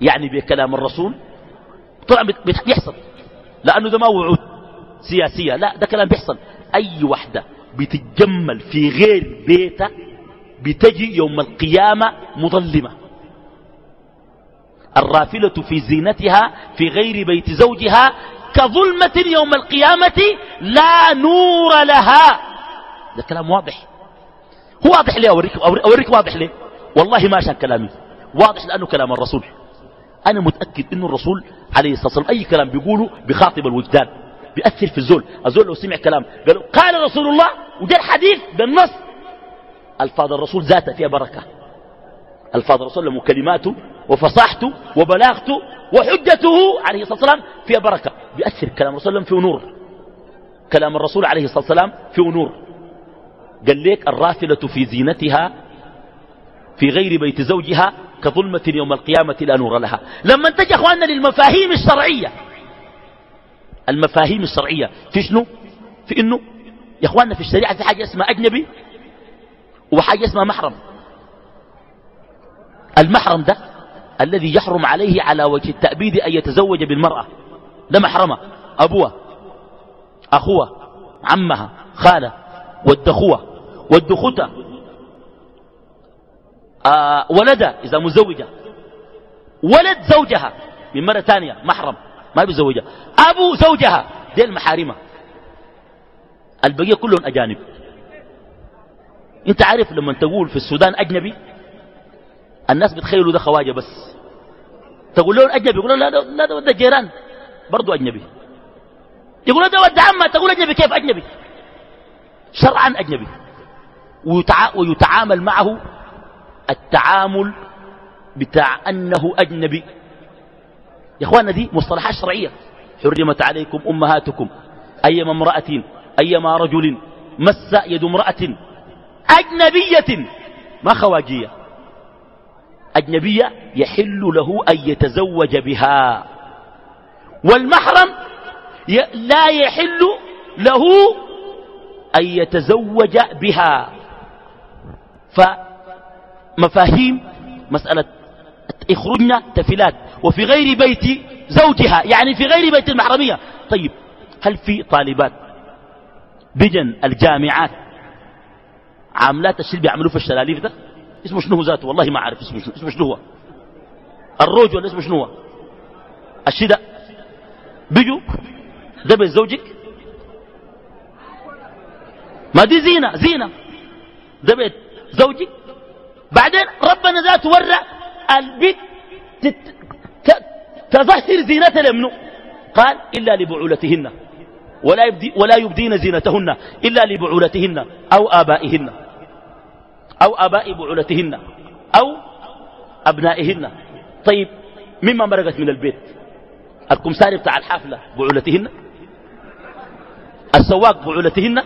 يعني بكلام الرسول طبعا بيحصل. لأنه ده ما وعود سياسية. لا ده كلام بيحصل. أي وحدة بتتجمل في غير بيتها بتجي يوم القيامة مظلمة. الرافلة في زينتها في غير بيت زوجها كظلمة يوم القيامة لا نور لها. ده كلام واضح. هو واضح ليه أوريك, أوريك واضح ليه والله ما عشان كلامي. واضح لأنه كلام الرسول. أنا متأكد أنه الرسول عليه الصلاة والسلام أي كلام بيقوله بخاطب الوجدان بيأثر في الزول. الزول لو سمع كلام قالوا قال رسول الله وده الحديث بالنص. ألفاظ الرسول ذاته فيها بركة. ألفاظ الرسول له كلماته وفصاحته وبلاغته وحجته عليه الصلاة والسلام فيها بركة. بيأثر كلام الرسول فيه نور. كلام الرسول عليه الصلاة والسلام فيه نور. قال لك الرافلة في زينتها في غير بيت زوجها كظلمة يوم القيامة لا نور لها. لما تجي أخواننا للمفاهيم الشرعية. المفاهيم الشرعية. في شنو؟ في إنه يا أخواننا في الشريعة في حاجة اسمها أجنبي وحاجة اسمها محرم. المحرم ده الذي يحرم عليه على وجه التأبيد أن يتزوج بالمرأة. ده محرمة. أبوها أخوها عمها خالة والدخوة. والدخوتة آه ولدها إذا مزوجة. ولد زوجها من مرة ثانية محرم ما بيزوجها. أبو زوجها دي المحارمة. البقية كلهم أجانب. أنت عارف لما تقول في السودان أجنبي الناس بتخيلوا ده خواجة بس. تقول له أجنبي يقول لا ده, لا ده, جيران. برضو أجنبي. يقول ده ود عمة تقول أجنبي كيف أجنبي؟ شرعا أجنبي. ويتع... ويتعامل معه التعامل بتاع أنه أجنبي. يا أخوانا دي مصطلحات شرعية. حرمت عليكم أمهاتكم أيما امرأة أيما رجل مس يد امرأة أجنبية ما خواجية. أجنبية يحل له أن يتزوج بها. والمحرم لا يحل له أن يتزوج بها. فمفاهيم مسألة إخرجنا تفلات وفي غير بيت زوجها يعني في غير بيت المحرمية. طيب هل في طالبات بجن الجامعات عاملات الشيء بيعملوه في الشلاليف ده؟ اسمه شنو ذاته؟ والله ما عارف اسمه شنو اسمه شنو هو؟ الروج ولا اسمه شنو هو؟ الشيء ده بيجوا ده بيت زوجك. ما دي زينة زينة. ده بيت زوجك بعدين ربنا ذاته ورى البيت تظهر زينتها لمنه قال إلا لبعولتهن. ولا, يبدي ولا يبدين زينتهن إلا لبعولتهن أو آبائهن. أو آباء بعولتهن أو أبنائهن. طيب مما مرقت من البيت؟ الكمساري بتاع الحافلة بعولتهن؟ السواق بعولتهن؟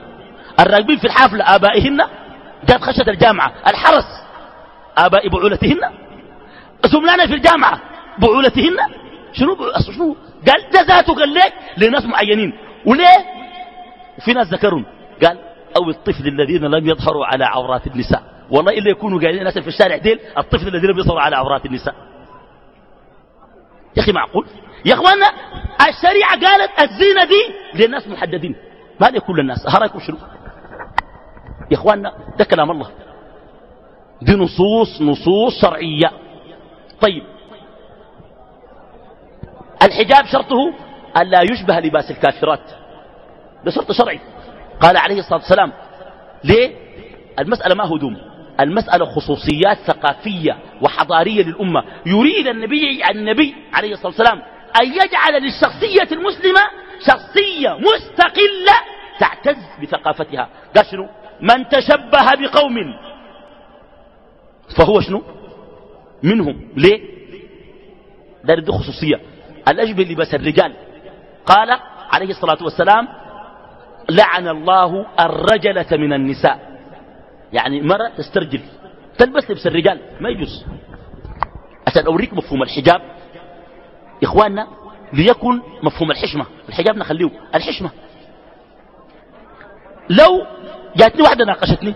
الراكبين في الحافلة آبائهن؟ جات خشة الجامعة. الحرس. آباء بعولتهن. زملانا في الجامعة بعولتهن. شنو شنو؟ قال ده ذاته قال لك لناس معينين. وليه؟ وفي ناس ذكرهم قال أو الطفل الذين لم يظهروا على عورات النساء. والله إلا يكونوا قاعدين ناس في الشارع ديل الطفل الذين لم يظهروا على عورات النساء. يا أخي معقول؟ يا أخوانا الشريعة قالت الزينة دي للناس محددين. ما لكل الناس. هراكم شنو؟ يا أخوانا ده كلام الله. دي نصوص نصوص شرعية. طيب. الحجاب شرطه ألا يشبه لباس الكافرات. ده شرط شرعي. قال عليه الصلاة والسلام. ليه؟ المسألة ما هدوم. المسألة خصوصيات ثقافية وحضارية للأمة. يريد النبي النبي عليه الصلاة والسلام أن يجعل للشخصية المسلمة شخصية مستقلة تعتز بثقافتها. قال شنو؟ من تشبه بقوم. فهو شنو؟ منهم ليه؟ ده دي خصوصية. الأشبه لباس الرجال. قال عليه الصلاة والسلام لعن الله الرجلة من النساء. يعني مرة تسترجل. تلبس لبس الرجال. ما يجوز. عشان أوريك مفهوم الحجاب. إخواننا ليكن مفهوم الحشمة. الحجاب نخليه. الحشمة. لو جاتني واحدة ناقشتني.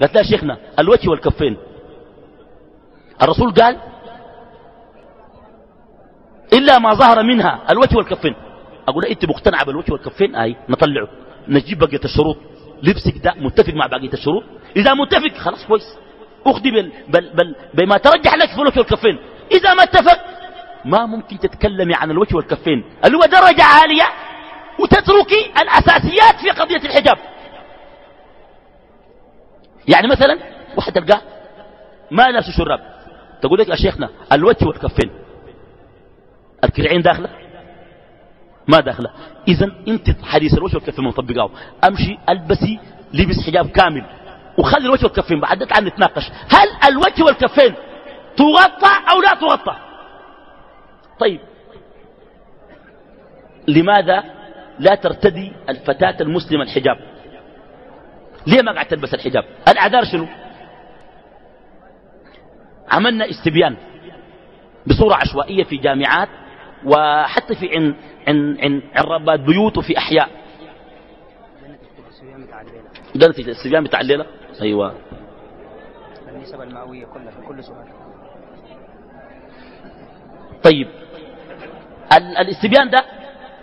قالت لها شيخنا الوجه والكفين. الرسول قال إلا ما ظهر منها الوجه والكفين. أقول أنت مقتنعة بالوجه والكفين؟ أي نطلعه. نجيب بقية الشروط. لبسك ده متفق مع بقية الشروط. إذا متفق خلاص كويس. أخذي بل بل بل بما ترجح لك في الوجه والكفين. إذا ما اتفق ما ممكن تتكلمي عن الوجه والكفين. اللي هو درجة عالية وتتركي الأساسيات في قضية الحجاب. يعني مثلا واحد تلقاه ما لابس شراب. تقول لك يا شيخنا الوجه والكفين. الكرعين داخلة؟ ما داخلة. اذا أنت حديث الوجه والكفين مطبقاه أمشي ألبسي لبس حجاب كامل. وخلي الوجه والكفين بعد تعال نتناقش. هل الوجه والكفين تغطى أو لا تغطى؟ طيب. لماذا لا ترتدي الفتاة المسلمة الحجاب؟ ليه ما قاعد تلبس الحجاب؟ الأعذار شنو؟ عملنا استبيان بصورة عشوائية في جامعات وحتى في عن عن عن عربات بيوت وفي أحياء. ده نتيجة الاستبيان بتاع الليلة؟ أيوة. النسب المئوية كلها في كل سؤال. طيب. ال الاستبيان ده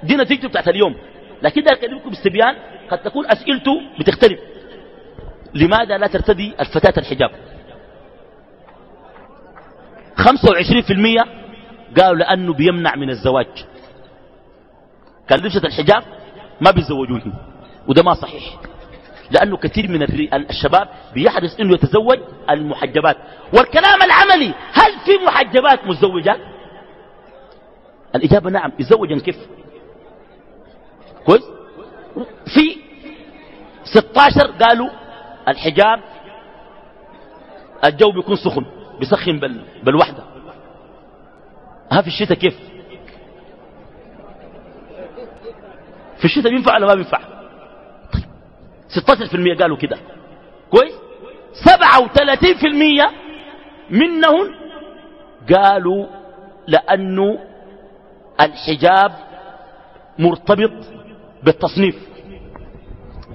دي نتيجته بتاعت اليوم. لكن ده أكلمكم باستبيان قد تكون أسئلته بتختلف. لماذا لا ترتدي الفتاة الحجاب؟ 25% قالوا لأنه بيمنع من الزواج. كان لبسة الحجاب ما بيتزوجوهم وده ما صحيح. لأنه كثير من الشباب بيحرص أنه يتزوج المحجبات. والكلام العملي هل في محجبات متزوجات الإجابة نعم يتزوجن كيف؟ كويس؟ في 16 قالوا الحجاب الجو بيكون سخن بيسخن بال بالوحدة. ها في الشتاء كيف؟ في الشتاء بينفع ولا ما بينفع؟ طيب 16% قالوا كده. كويس؟ 37% منهم قالوا لأنه الحجاب مرتبط بالتصنيف.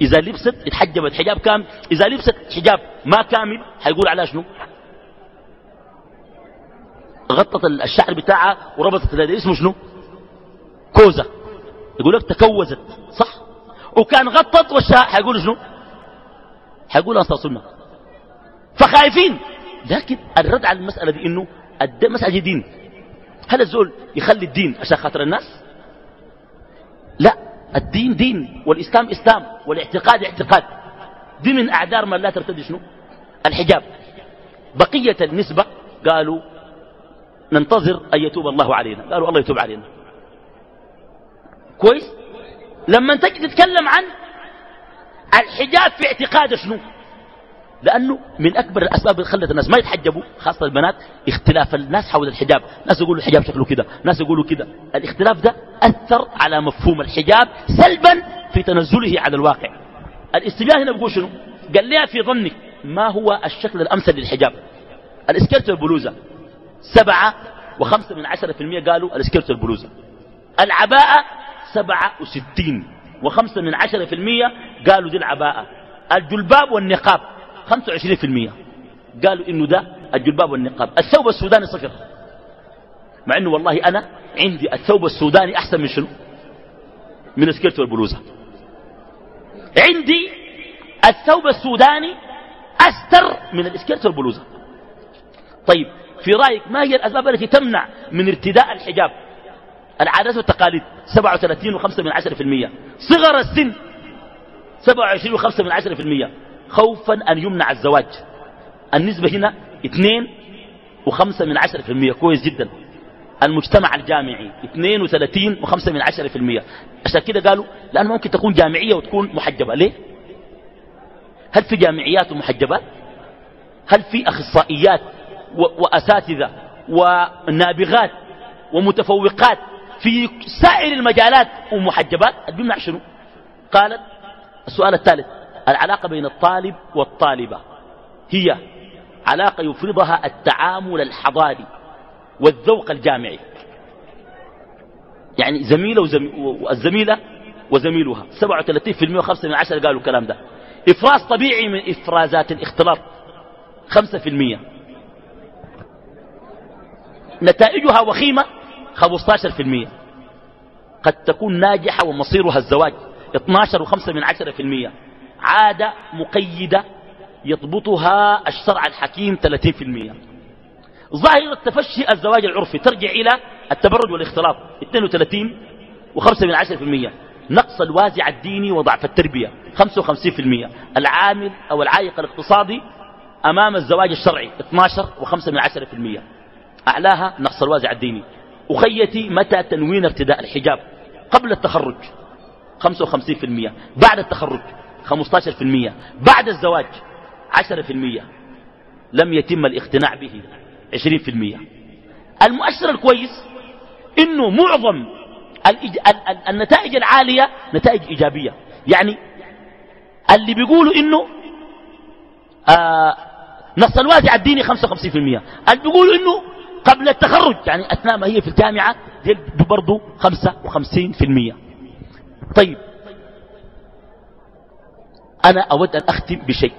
إذا لبست اتحجبت. حجاب كامل. إذا لبست حجاب ما كامل حيقول عليها شنو؟ غطت الشعر بتاعها وربطت اليدين اسمه شنو؟ كوزة. يقول لك تكوزت صح؟ وكان غطت والشاء حيقول شنو؟ حيقول أنصار سنة فخايفين. لكن الرد على المسألة دي إنه المسألة دي دين. هل الزول يخلي الدين عشان خاطر الناس؟ لا. الدين دين والإسلام إسلام والاعتقاد اعتقاد. دي من أعذار من لا ترتدي شنو؟ الحجاب. بقية النسبة قالوا ننتظر أن يتوب الله علينا. قالوا الله يتوب علينا. كويس؟ لما تجي تتكلم عن الحجاب في اعتقاد شنو؟ لأنه من أكبر الأسباب اللي خلت الناس ما يتحجبوا خاصة البنات اختلاف الناس حول الحجاب. ناس يقولوا الحجاب شكله كده ناس يقولوا كده. الاختلاف ده أثر على مفهوم الحجاب سلبا في تنزله على الواقع. الاستبيان هنا بيقول شنو؟ قال لها في ظنك ما هو الشكل الأمثل للحجاب؟ الاسكيرت والبلوزة. سبعة وخمسة من عشرة في المية قالوا الاسكيرت والبلوزة. العباءة سبعة وستين وخمسة من عشرة في المية قالوا دي العباءة. الجلباب والنقاب. خمسة وعشرين في المية. قالوا إنه ده الجلباب والنقاب الثوب السوداني صفر مع إنه والله أنا عندي الثوب السوداني أحسن من شنو؟ من السكيرت والبلوزة. عندي الثوب السوداني أستر من الاسكيرت والبلوزة. طيب في رأيك ما هي الأسباب التي تمنع من ارتداء الحجاب؟ العادات والتقاليد. 37 و5 من 10% صغر السن 27 و5 من 10% خوفا أن يمنع الزواج. النسبة هنا 2 و5 من 10% كويس جدا. المجتمع الجامعي 32 و5 من 10% عشان كده قالوا لأن ممكن تكون جامعية وتكون محجبة. ليه؟ هل في جامعيات ومحجبات هل في أخصائيات وأساتذة ونابغات ومتفوقات في سائر المجالات ومحجبات؟ بيمنع شنو؟ قالت السؤال الثالث. العلاقة بين الطالب والطالبة هي علاقة يفرضها التعامل الحضاري والذوق الجامعي. يعني زميلة والزميلة وزميلها. 37% و5 من عشرة قالوا الكلام ده. إفراز طبيعي من إفرازات الاختلاط. 5% نتائجها وخيمة 15% قد تكون ناجحة ومصيرها الزواج 12 و5 من 10% عادة مقيدة يضبطها الشرع الحكيم 30% ظاهرة تفشي الزواج العرفي ترجع إلى التبرج والاختلاط 32 و5 من 10% نقص الوازع الديني وضعف التربية 55% العامل أو العائق الاقتصادي أمام الزواج الشرعي 12 و5 من 10% أعلاها نقص الوازع الديني. أخيتي متى تنوين ارتداء الحجاب؟ قبل التخرج 55% بعد التخرج 15% بعد الزواج 10% لم يتم الاقتناع به. 20% المؤشر الكويس إنه معظم النتائج العالية نتائج إيجابية. يعني اللي بيقولوا إنه آه نص الوازع الديني 55% اللي بيقولوا إنه قبل التخرج يعني أثناء ما هي في الجامعة دي برضو 55% طيب أنا أود أن أختم بشيء.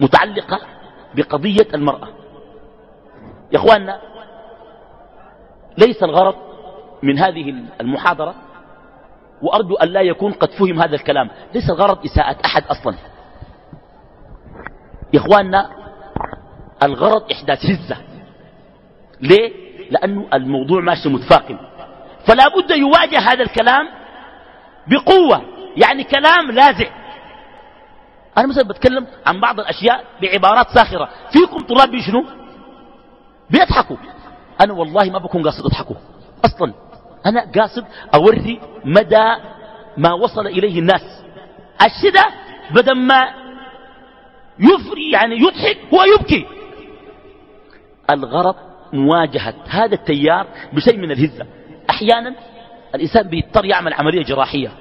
متعلقة بقضية المرأة. يا أخواننا ليس الغرض من هذه المحاضرة وأرجو أن لا يكون قد فهم هذا الكلام. ليس الغرض إساءة أحد أصلا. يا إخواننا الغرض إحداث هزة ليه؟ لأنه الموضوع ماشي متفاقم. فلا بد يواجه هذا الكلام بقوة. يعني كلام لاذع. أنا مثلا بتكلم عن بعض الأشياء بعبارات ساخرة. فيكم طلاب بيشنو بيضحكوا. أنا والله ما بكون قاصد أضحكوا. أصلا أنا قاصد أوري مدى ما وصل إليه الناس. الشدة بدل ما يفري يعني يضحك هو يبكي. الغرض مواجهة هذا التيار بشيء من الهزة. أحيانا الإنسان بيضطر يعمل عملية جراحية.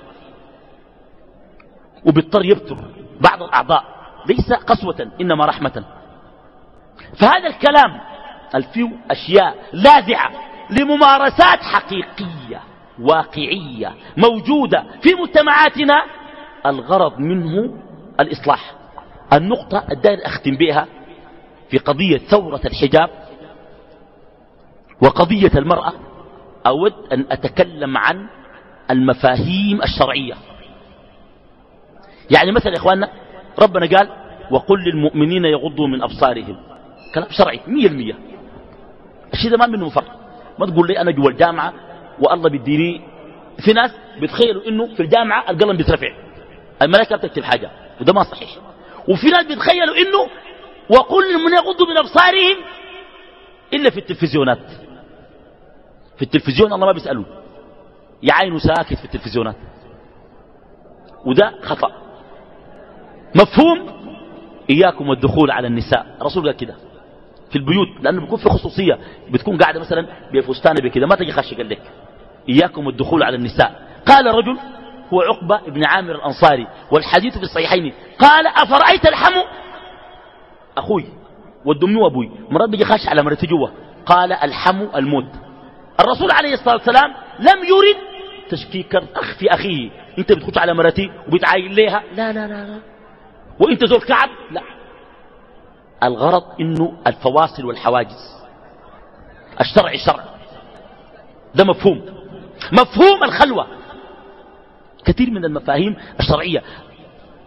وبيضطر يبتر بعض الأعضاء ليس قسوة إنما رحمة. فهذا الكلام الفيو أشياء لاذعة لممارسات حقيقية واقعية موجودة في مجتمعاتنا. الغرض منه الإصلاح. النقطة الدائر أختم بها في قضية ثورة الحجاب وقضية المرأة. أود أن أتكلم عن المفاهيم الشرعية. يعني مثلا يا إخواننا ربنا قال وقل للمؤمنين يغضوا من أبصارهم. كلام شرعي مية المية. الشيء ده ما منه مفر. ما تقول لي أنا جوا الجامعة والله بيديني في ناس بيتخيلوا إنه في الجامعة القلم بيترفع. الملائكة بتكتب حاجة وده ما صحيح. وفي ناس بيتخيلوا إنه وقل للمؤمنين يغضوا من أبصارهم إلا في التلفزيونات. في التلفزيون الله ما بيسأله يعينه ساكت في التلفزيونات. وده خطأ. مفهوم؟ إياكم والدخول على النساء. الرسول قال كده. في البيوت لأنه بيكون في خصوصية. بتكون قاعدة مثلا بفستانة بكده ما تجي خش قال لك إياكم والدخول على النساء. قال رجل هو عقبة بن عامر الأنصاري والحديث في الصحيحين قال أفرأيت الحم؟ أخوي والدمنو أبوي. مرات بيجي خش على مرتي جوا. قال الحم الموت. الرسول عليه الصلاة والسلام لم يرد تشكيك الأخ في أخيه. أنت بتخش على مرتي وبتعاين ليها. لا لا لا لا. وانت زول كعب؟ لا. الغرض انه الفواصل والحواجز. الشرع شرع. ده مفهوم. مفهوم الخلوة. كثير من المفاهيم الشرعية.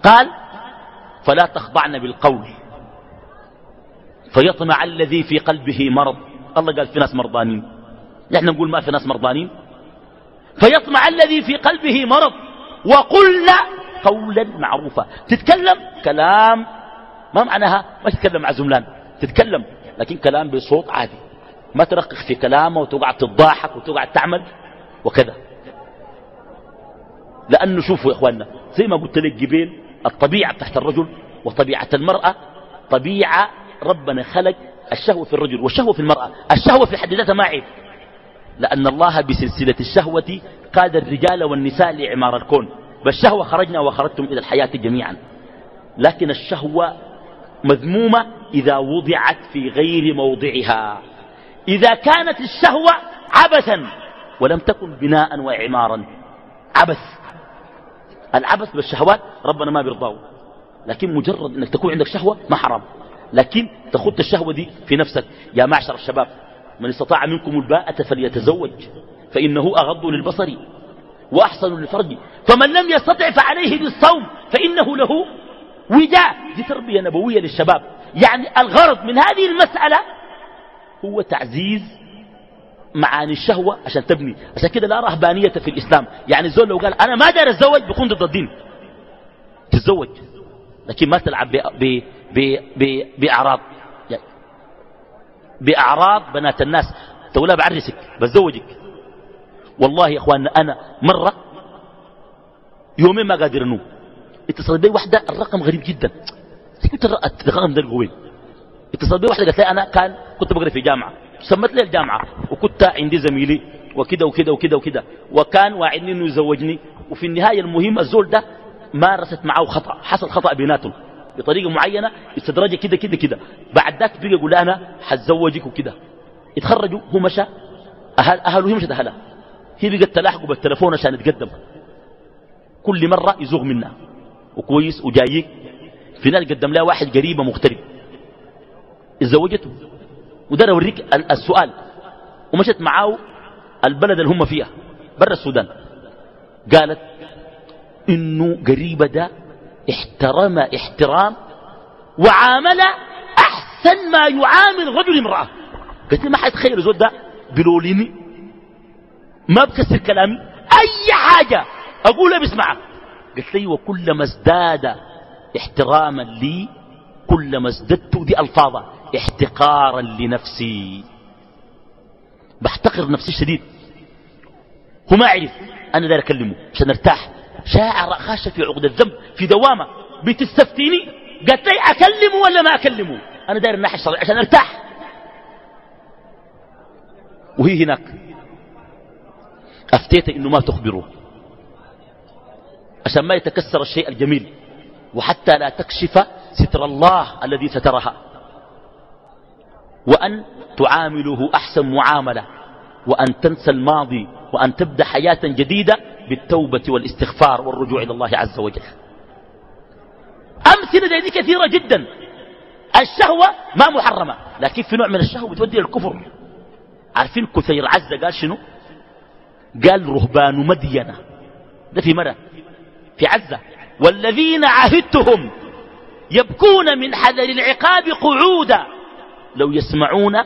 قال فلا تخضعن بالقول. فيطمع الذي في قلبه مرض. الله قال في ناس مرضانين. نحن نقول ما في ناس مرضانين. فيطمع الذي في قلبه مرض. وقلنا قولا معروفا تتكلم كلام ما معناها ما تتكلم مع زملان. تتكلم لكن كلام بصوت عادي. ما ترقق في كلامه وتقعد تضاحك وتقعد تعمل وكذا. لأنه شوفوا يا إخواننا زي ما قلت لك جبيل الطبيعة تحت الرجل وطبيعة المرأة طبيعة ربنا خلق الشهوة في الرجل والشهوة في المرأة. الشهوة في حد ذاتها ما عيب. لأن الله بسلسلة الشهوة قاد الرجال والنساء لإعمار الكون. بالشهوة خرجنا وخرجتم إلى الحياة جميعا. لكن الشهوة مذمومة إذا وضعت في غير موضعها. إذا كانت الشهوة عبثا ولم تكن بناء وإعمارا عبث. العبث بالشهوات ربنا ما بيرضاه. لكن مجرد أنك تكون عندك شهوة ما حرام. لكن تخط الشهوة دي في نفسك. يا معشر الشباب من استطاع منكم الباءة فليتزوج فإنه أغض للبصر. وأحسن للفرج فمن لم يستطع فعليه بالصوم فإنه له وجاء دي تربية نبوية للشباب. يعني الغرض من هذه المسألة هو تعزيز معاني الشهوة عشان تبني. عشان كده لا رهبانية في الإسلام. يعني الزول لو قال أنا ما دار أتزوج بيكون ضد الدين. تتزوج. لكن ما تلعب بأعراض. يعني بأعراض بنات الناس. تقول بعرسك بتزوجك. والله يا اخواننا أنا مرة يومين ما قادر أنوم. اتصلت بي واحدة الرقم غريب جدا. قلت الرقم ده وين اتصلت بي واحدة قالت لي أنا كان كنت بقرأ في جامعة. سمت لي الجامعة وكنت عندي زميلي وكده وكده وكده وكده. وكان واعدني انه يزوجني وفي النهاية المهم الزول ده مارست معه خطأ. حصل خطأ بيناتهم. بطريقة معينة استدرجها كده كده كده. بعد ذاك بيجي يقول أنا حتزوجك وكده. اتخرجوا هو مشى أهل أهله هي مشت أهلها هي بقت تلاحقه بالتلفون عشان يتقدم. كل مرة يزوغ منها. وكويس وجايك في ناس قدم لها واحد قريبة مغترب. اتزوجته وده أوريك السؤال. ومشت معاه البلد اللي هم فيها. برا السودان. قالت إنه قريبة ده احترم احترام وعامل أحسن ما يعامل رجل امرأة. قلت لي ما حيتخيل زود ده؟ بلوليني ما بكسر كلامي أي حاجة. اقولها بسمعها قلت لي وكلما ازداد احتراما لي كلما ازددت دي ألفاظة احتقارا لنفسي. بحتقر نفسي شديد. هو ما عرف أنا داير أكلمه عشان أرتاح. شاعر خاشة في عقد الذنب في دوامة. بتستفتيني قالت لي أكلمه ولا ما أكلمه؟ أنا داير الناحية الشرعية عشان أرتاح. وهي هناك. أفتيت إنه ما تخبره. عشان ما يتكسر الشيء الجميل. وحتى لا تكشف ستر الله الذي سترها. وأن تعامله أحسن معاملة. وأن تنسى الماضي. وأن تبدأ حياة جديدة بالتوبة والاستغفار والرجوع إلى الله عز وجل. أمثلة دي كثيرة جدا. الشهوة ما محرمة. لكن في نوع من الشهوة بتودي للكفر عارفين كثير عزة قال شنو؟ قال رهبان مدينة. ده في مرة. في عزة. والذين عهدتهم يبكون من حذر العقاب قعودا. لو يسمعون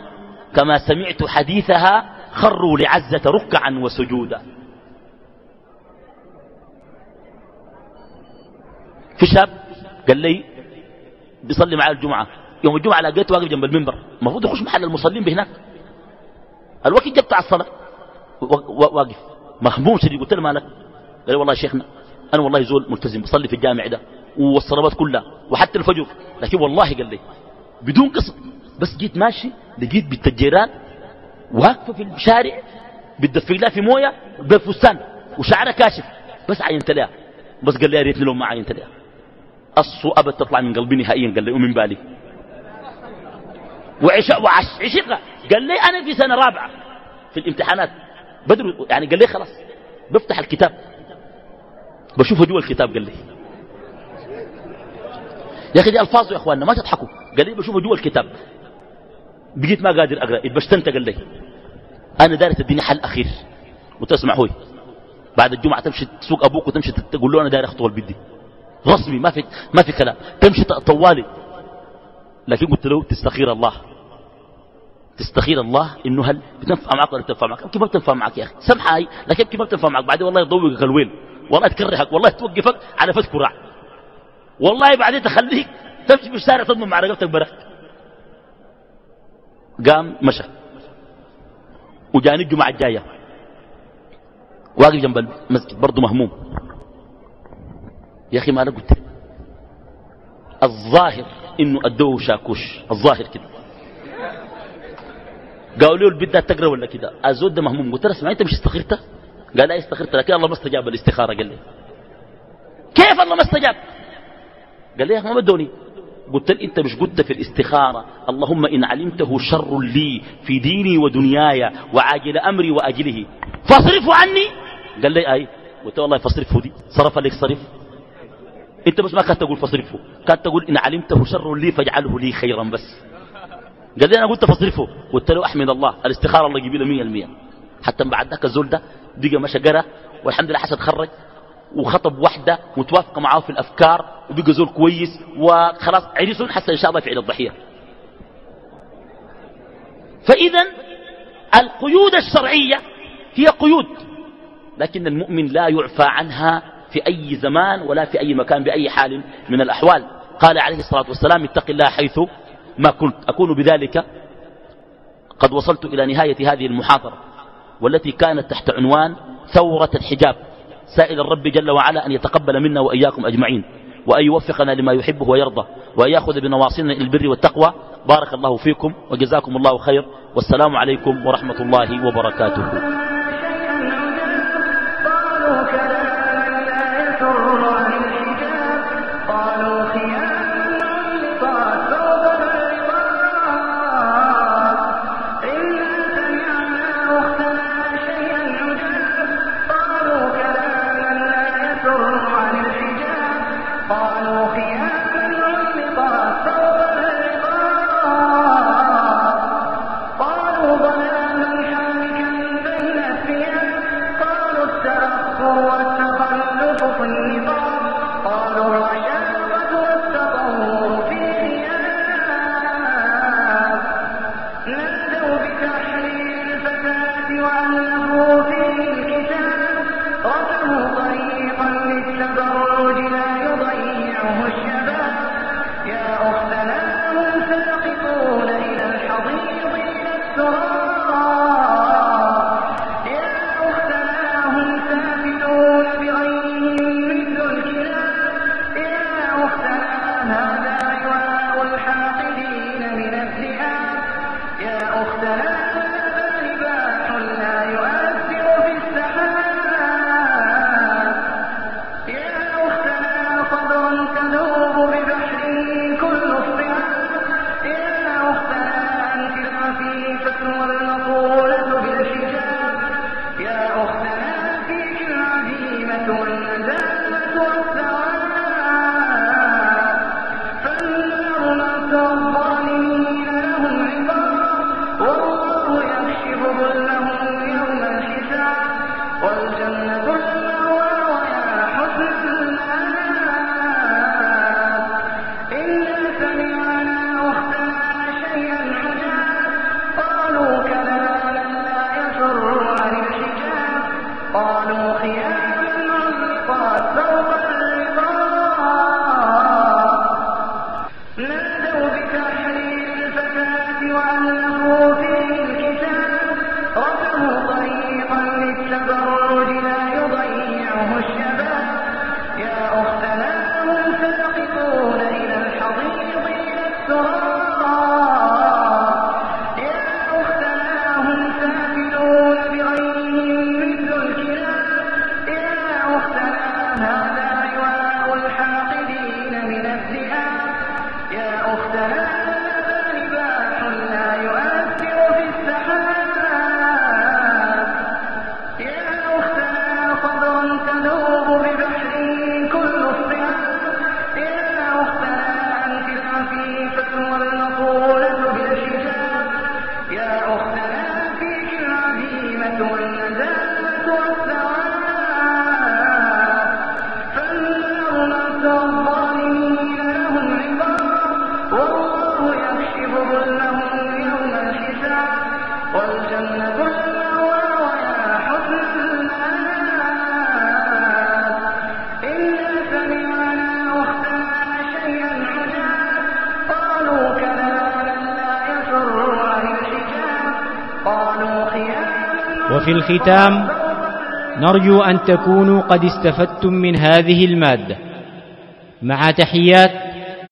كما سمعت حديثها خروا لعزة ركعا وسجودا. في شاب قال لي بيصلي معي الجمعة. يوم الجمعة لقيته واقف جنب المنبر. المفروض يخش محل المصلين بهناك. الوقت على الصلاة. واقف. مهموم شديد. قلت له مالك؟ قال والله يا شيخنا أنا والله زول ملتزم بصلي في الجامع ده والصلوات كلها وحتى الفجر لكن والله قال لي بدون قصد. بس جيت ماشي لقيت بنت الجيران واقفة في الشارع بتدفق لها في موية بفستان وشعرها كاشف. بس عينت لها. بس قال لي يا ريتني لو ما عينت لها. الصو أبد تطلع من قلبي نهائيا قال لي ومن بالي. وعشق وعش عشقها قال لي أنا في سنة رابعة في الامتحانات. بدر يعني قال لي خلاص بفتح الكتاب. بشوفه جوا الكتاب قال لي. يا أخي دي ألفاظ يا إخواننا ما تضحكوا. قال لي بشوفه جوا الكتاب. بقيت ما قادر أقرأ اتبشتنت قال لي. أنا دارت تديني حل أخير. وتسمع هوي بعد الجمعة تمشي تسوق أبوك وتمشي تقول له أنا داير اخطب بدي رسمي ما في ما في كلام. تمشي طوالي. لكن قلت له تستخير الله. تستخير الله إنه هل بتنفع معك ولا بتنفع معك؟ كيف ما بتنفع معك يا أخي؟ هاي لكن كيف ما بتنفع معك؟ بعدين والله يضوقك الويل والله تكرهك والله توقفك على فتك كراع والله بعدين تخليك تمشي في الشارع تضمن مع رقبتك برك قام مشى. وجاني الجمعة الجاية. واقف جنب المسجد برضه مهموم. يا أخي ما أنا قلت الظاهر إنه أدوه شاكوش الظاهر كده. قالوا له البيت ده تقرأ ولا كده؟ الزود ده مهموم. قلت له اسمع انت مش استخرت؟ قال لا استخرت. لكن الله ما استجاب الاستخاره قال لي. كيف الله ما استجاب؟ قال لي يا ما بدوني. قلت له أنت مش قلت في الاستخارة. اللهم إن علمته شر لي في ديني ودنياي وعاجل أمري وأجله. فاصرفه عني. قال لي أي. قلت له والله فاصرفه دي. صرف لك صرف. أنت بس ما كانت تقول فاصرفه. كانت تقول إن علمته شر لي فاجعله لي خيرا بس. قال لي أنا قلت فاصرفه. قلت له أحمد الله الاستخارة الله يجيب له 100% حتى بعد ذاك الزول ده بقى مشى قرأ والحمد لله حسن تخرج وخطب واحدة متوافقة معاه في الأفكار وبقى زول كويس وخلاص عرسون حتى إن شاء الله في عيد الضحية. فإذا القيود الشرعية هي قيود لكن المؤمن لا يعفى عنها في أي زمان ولا في أي مكان بأي حال من الأحوال. قال عليه الصلاة والسلام اتق الله حيث ما كنت أكون بذلك قد وصلت إلى نهاية هذه المحاضرة والتي كانت تحت عنوان ثورة الحجاب. سائل الرب جل وعلا أن يتقبل منا وإياكم أجمعين وأن يوفقنا لما يحبه ويرضى وأن يأخذ بنواصينا إلى البر والتقوى. بارك الله فيكم وجزاكم الله خير والسلام عليكم ورحمة الله وبركاته. الصراط وفي الختام نرجو أن تكونوا قد استفدتم من هذه المادة. مع تحيات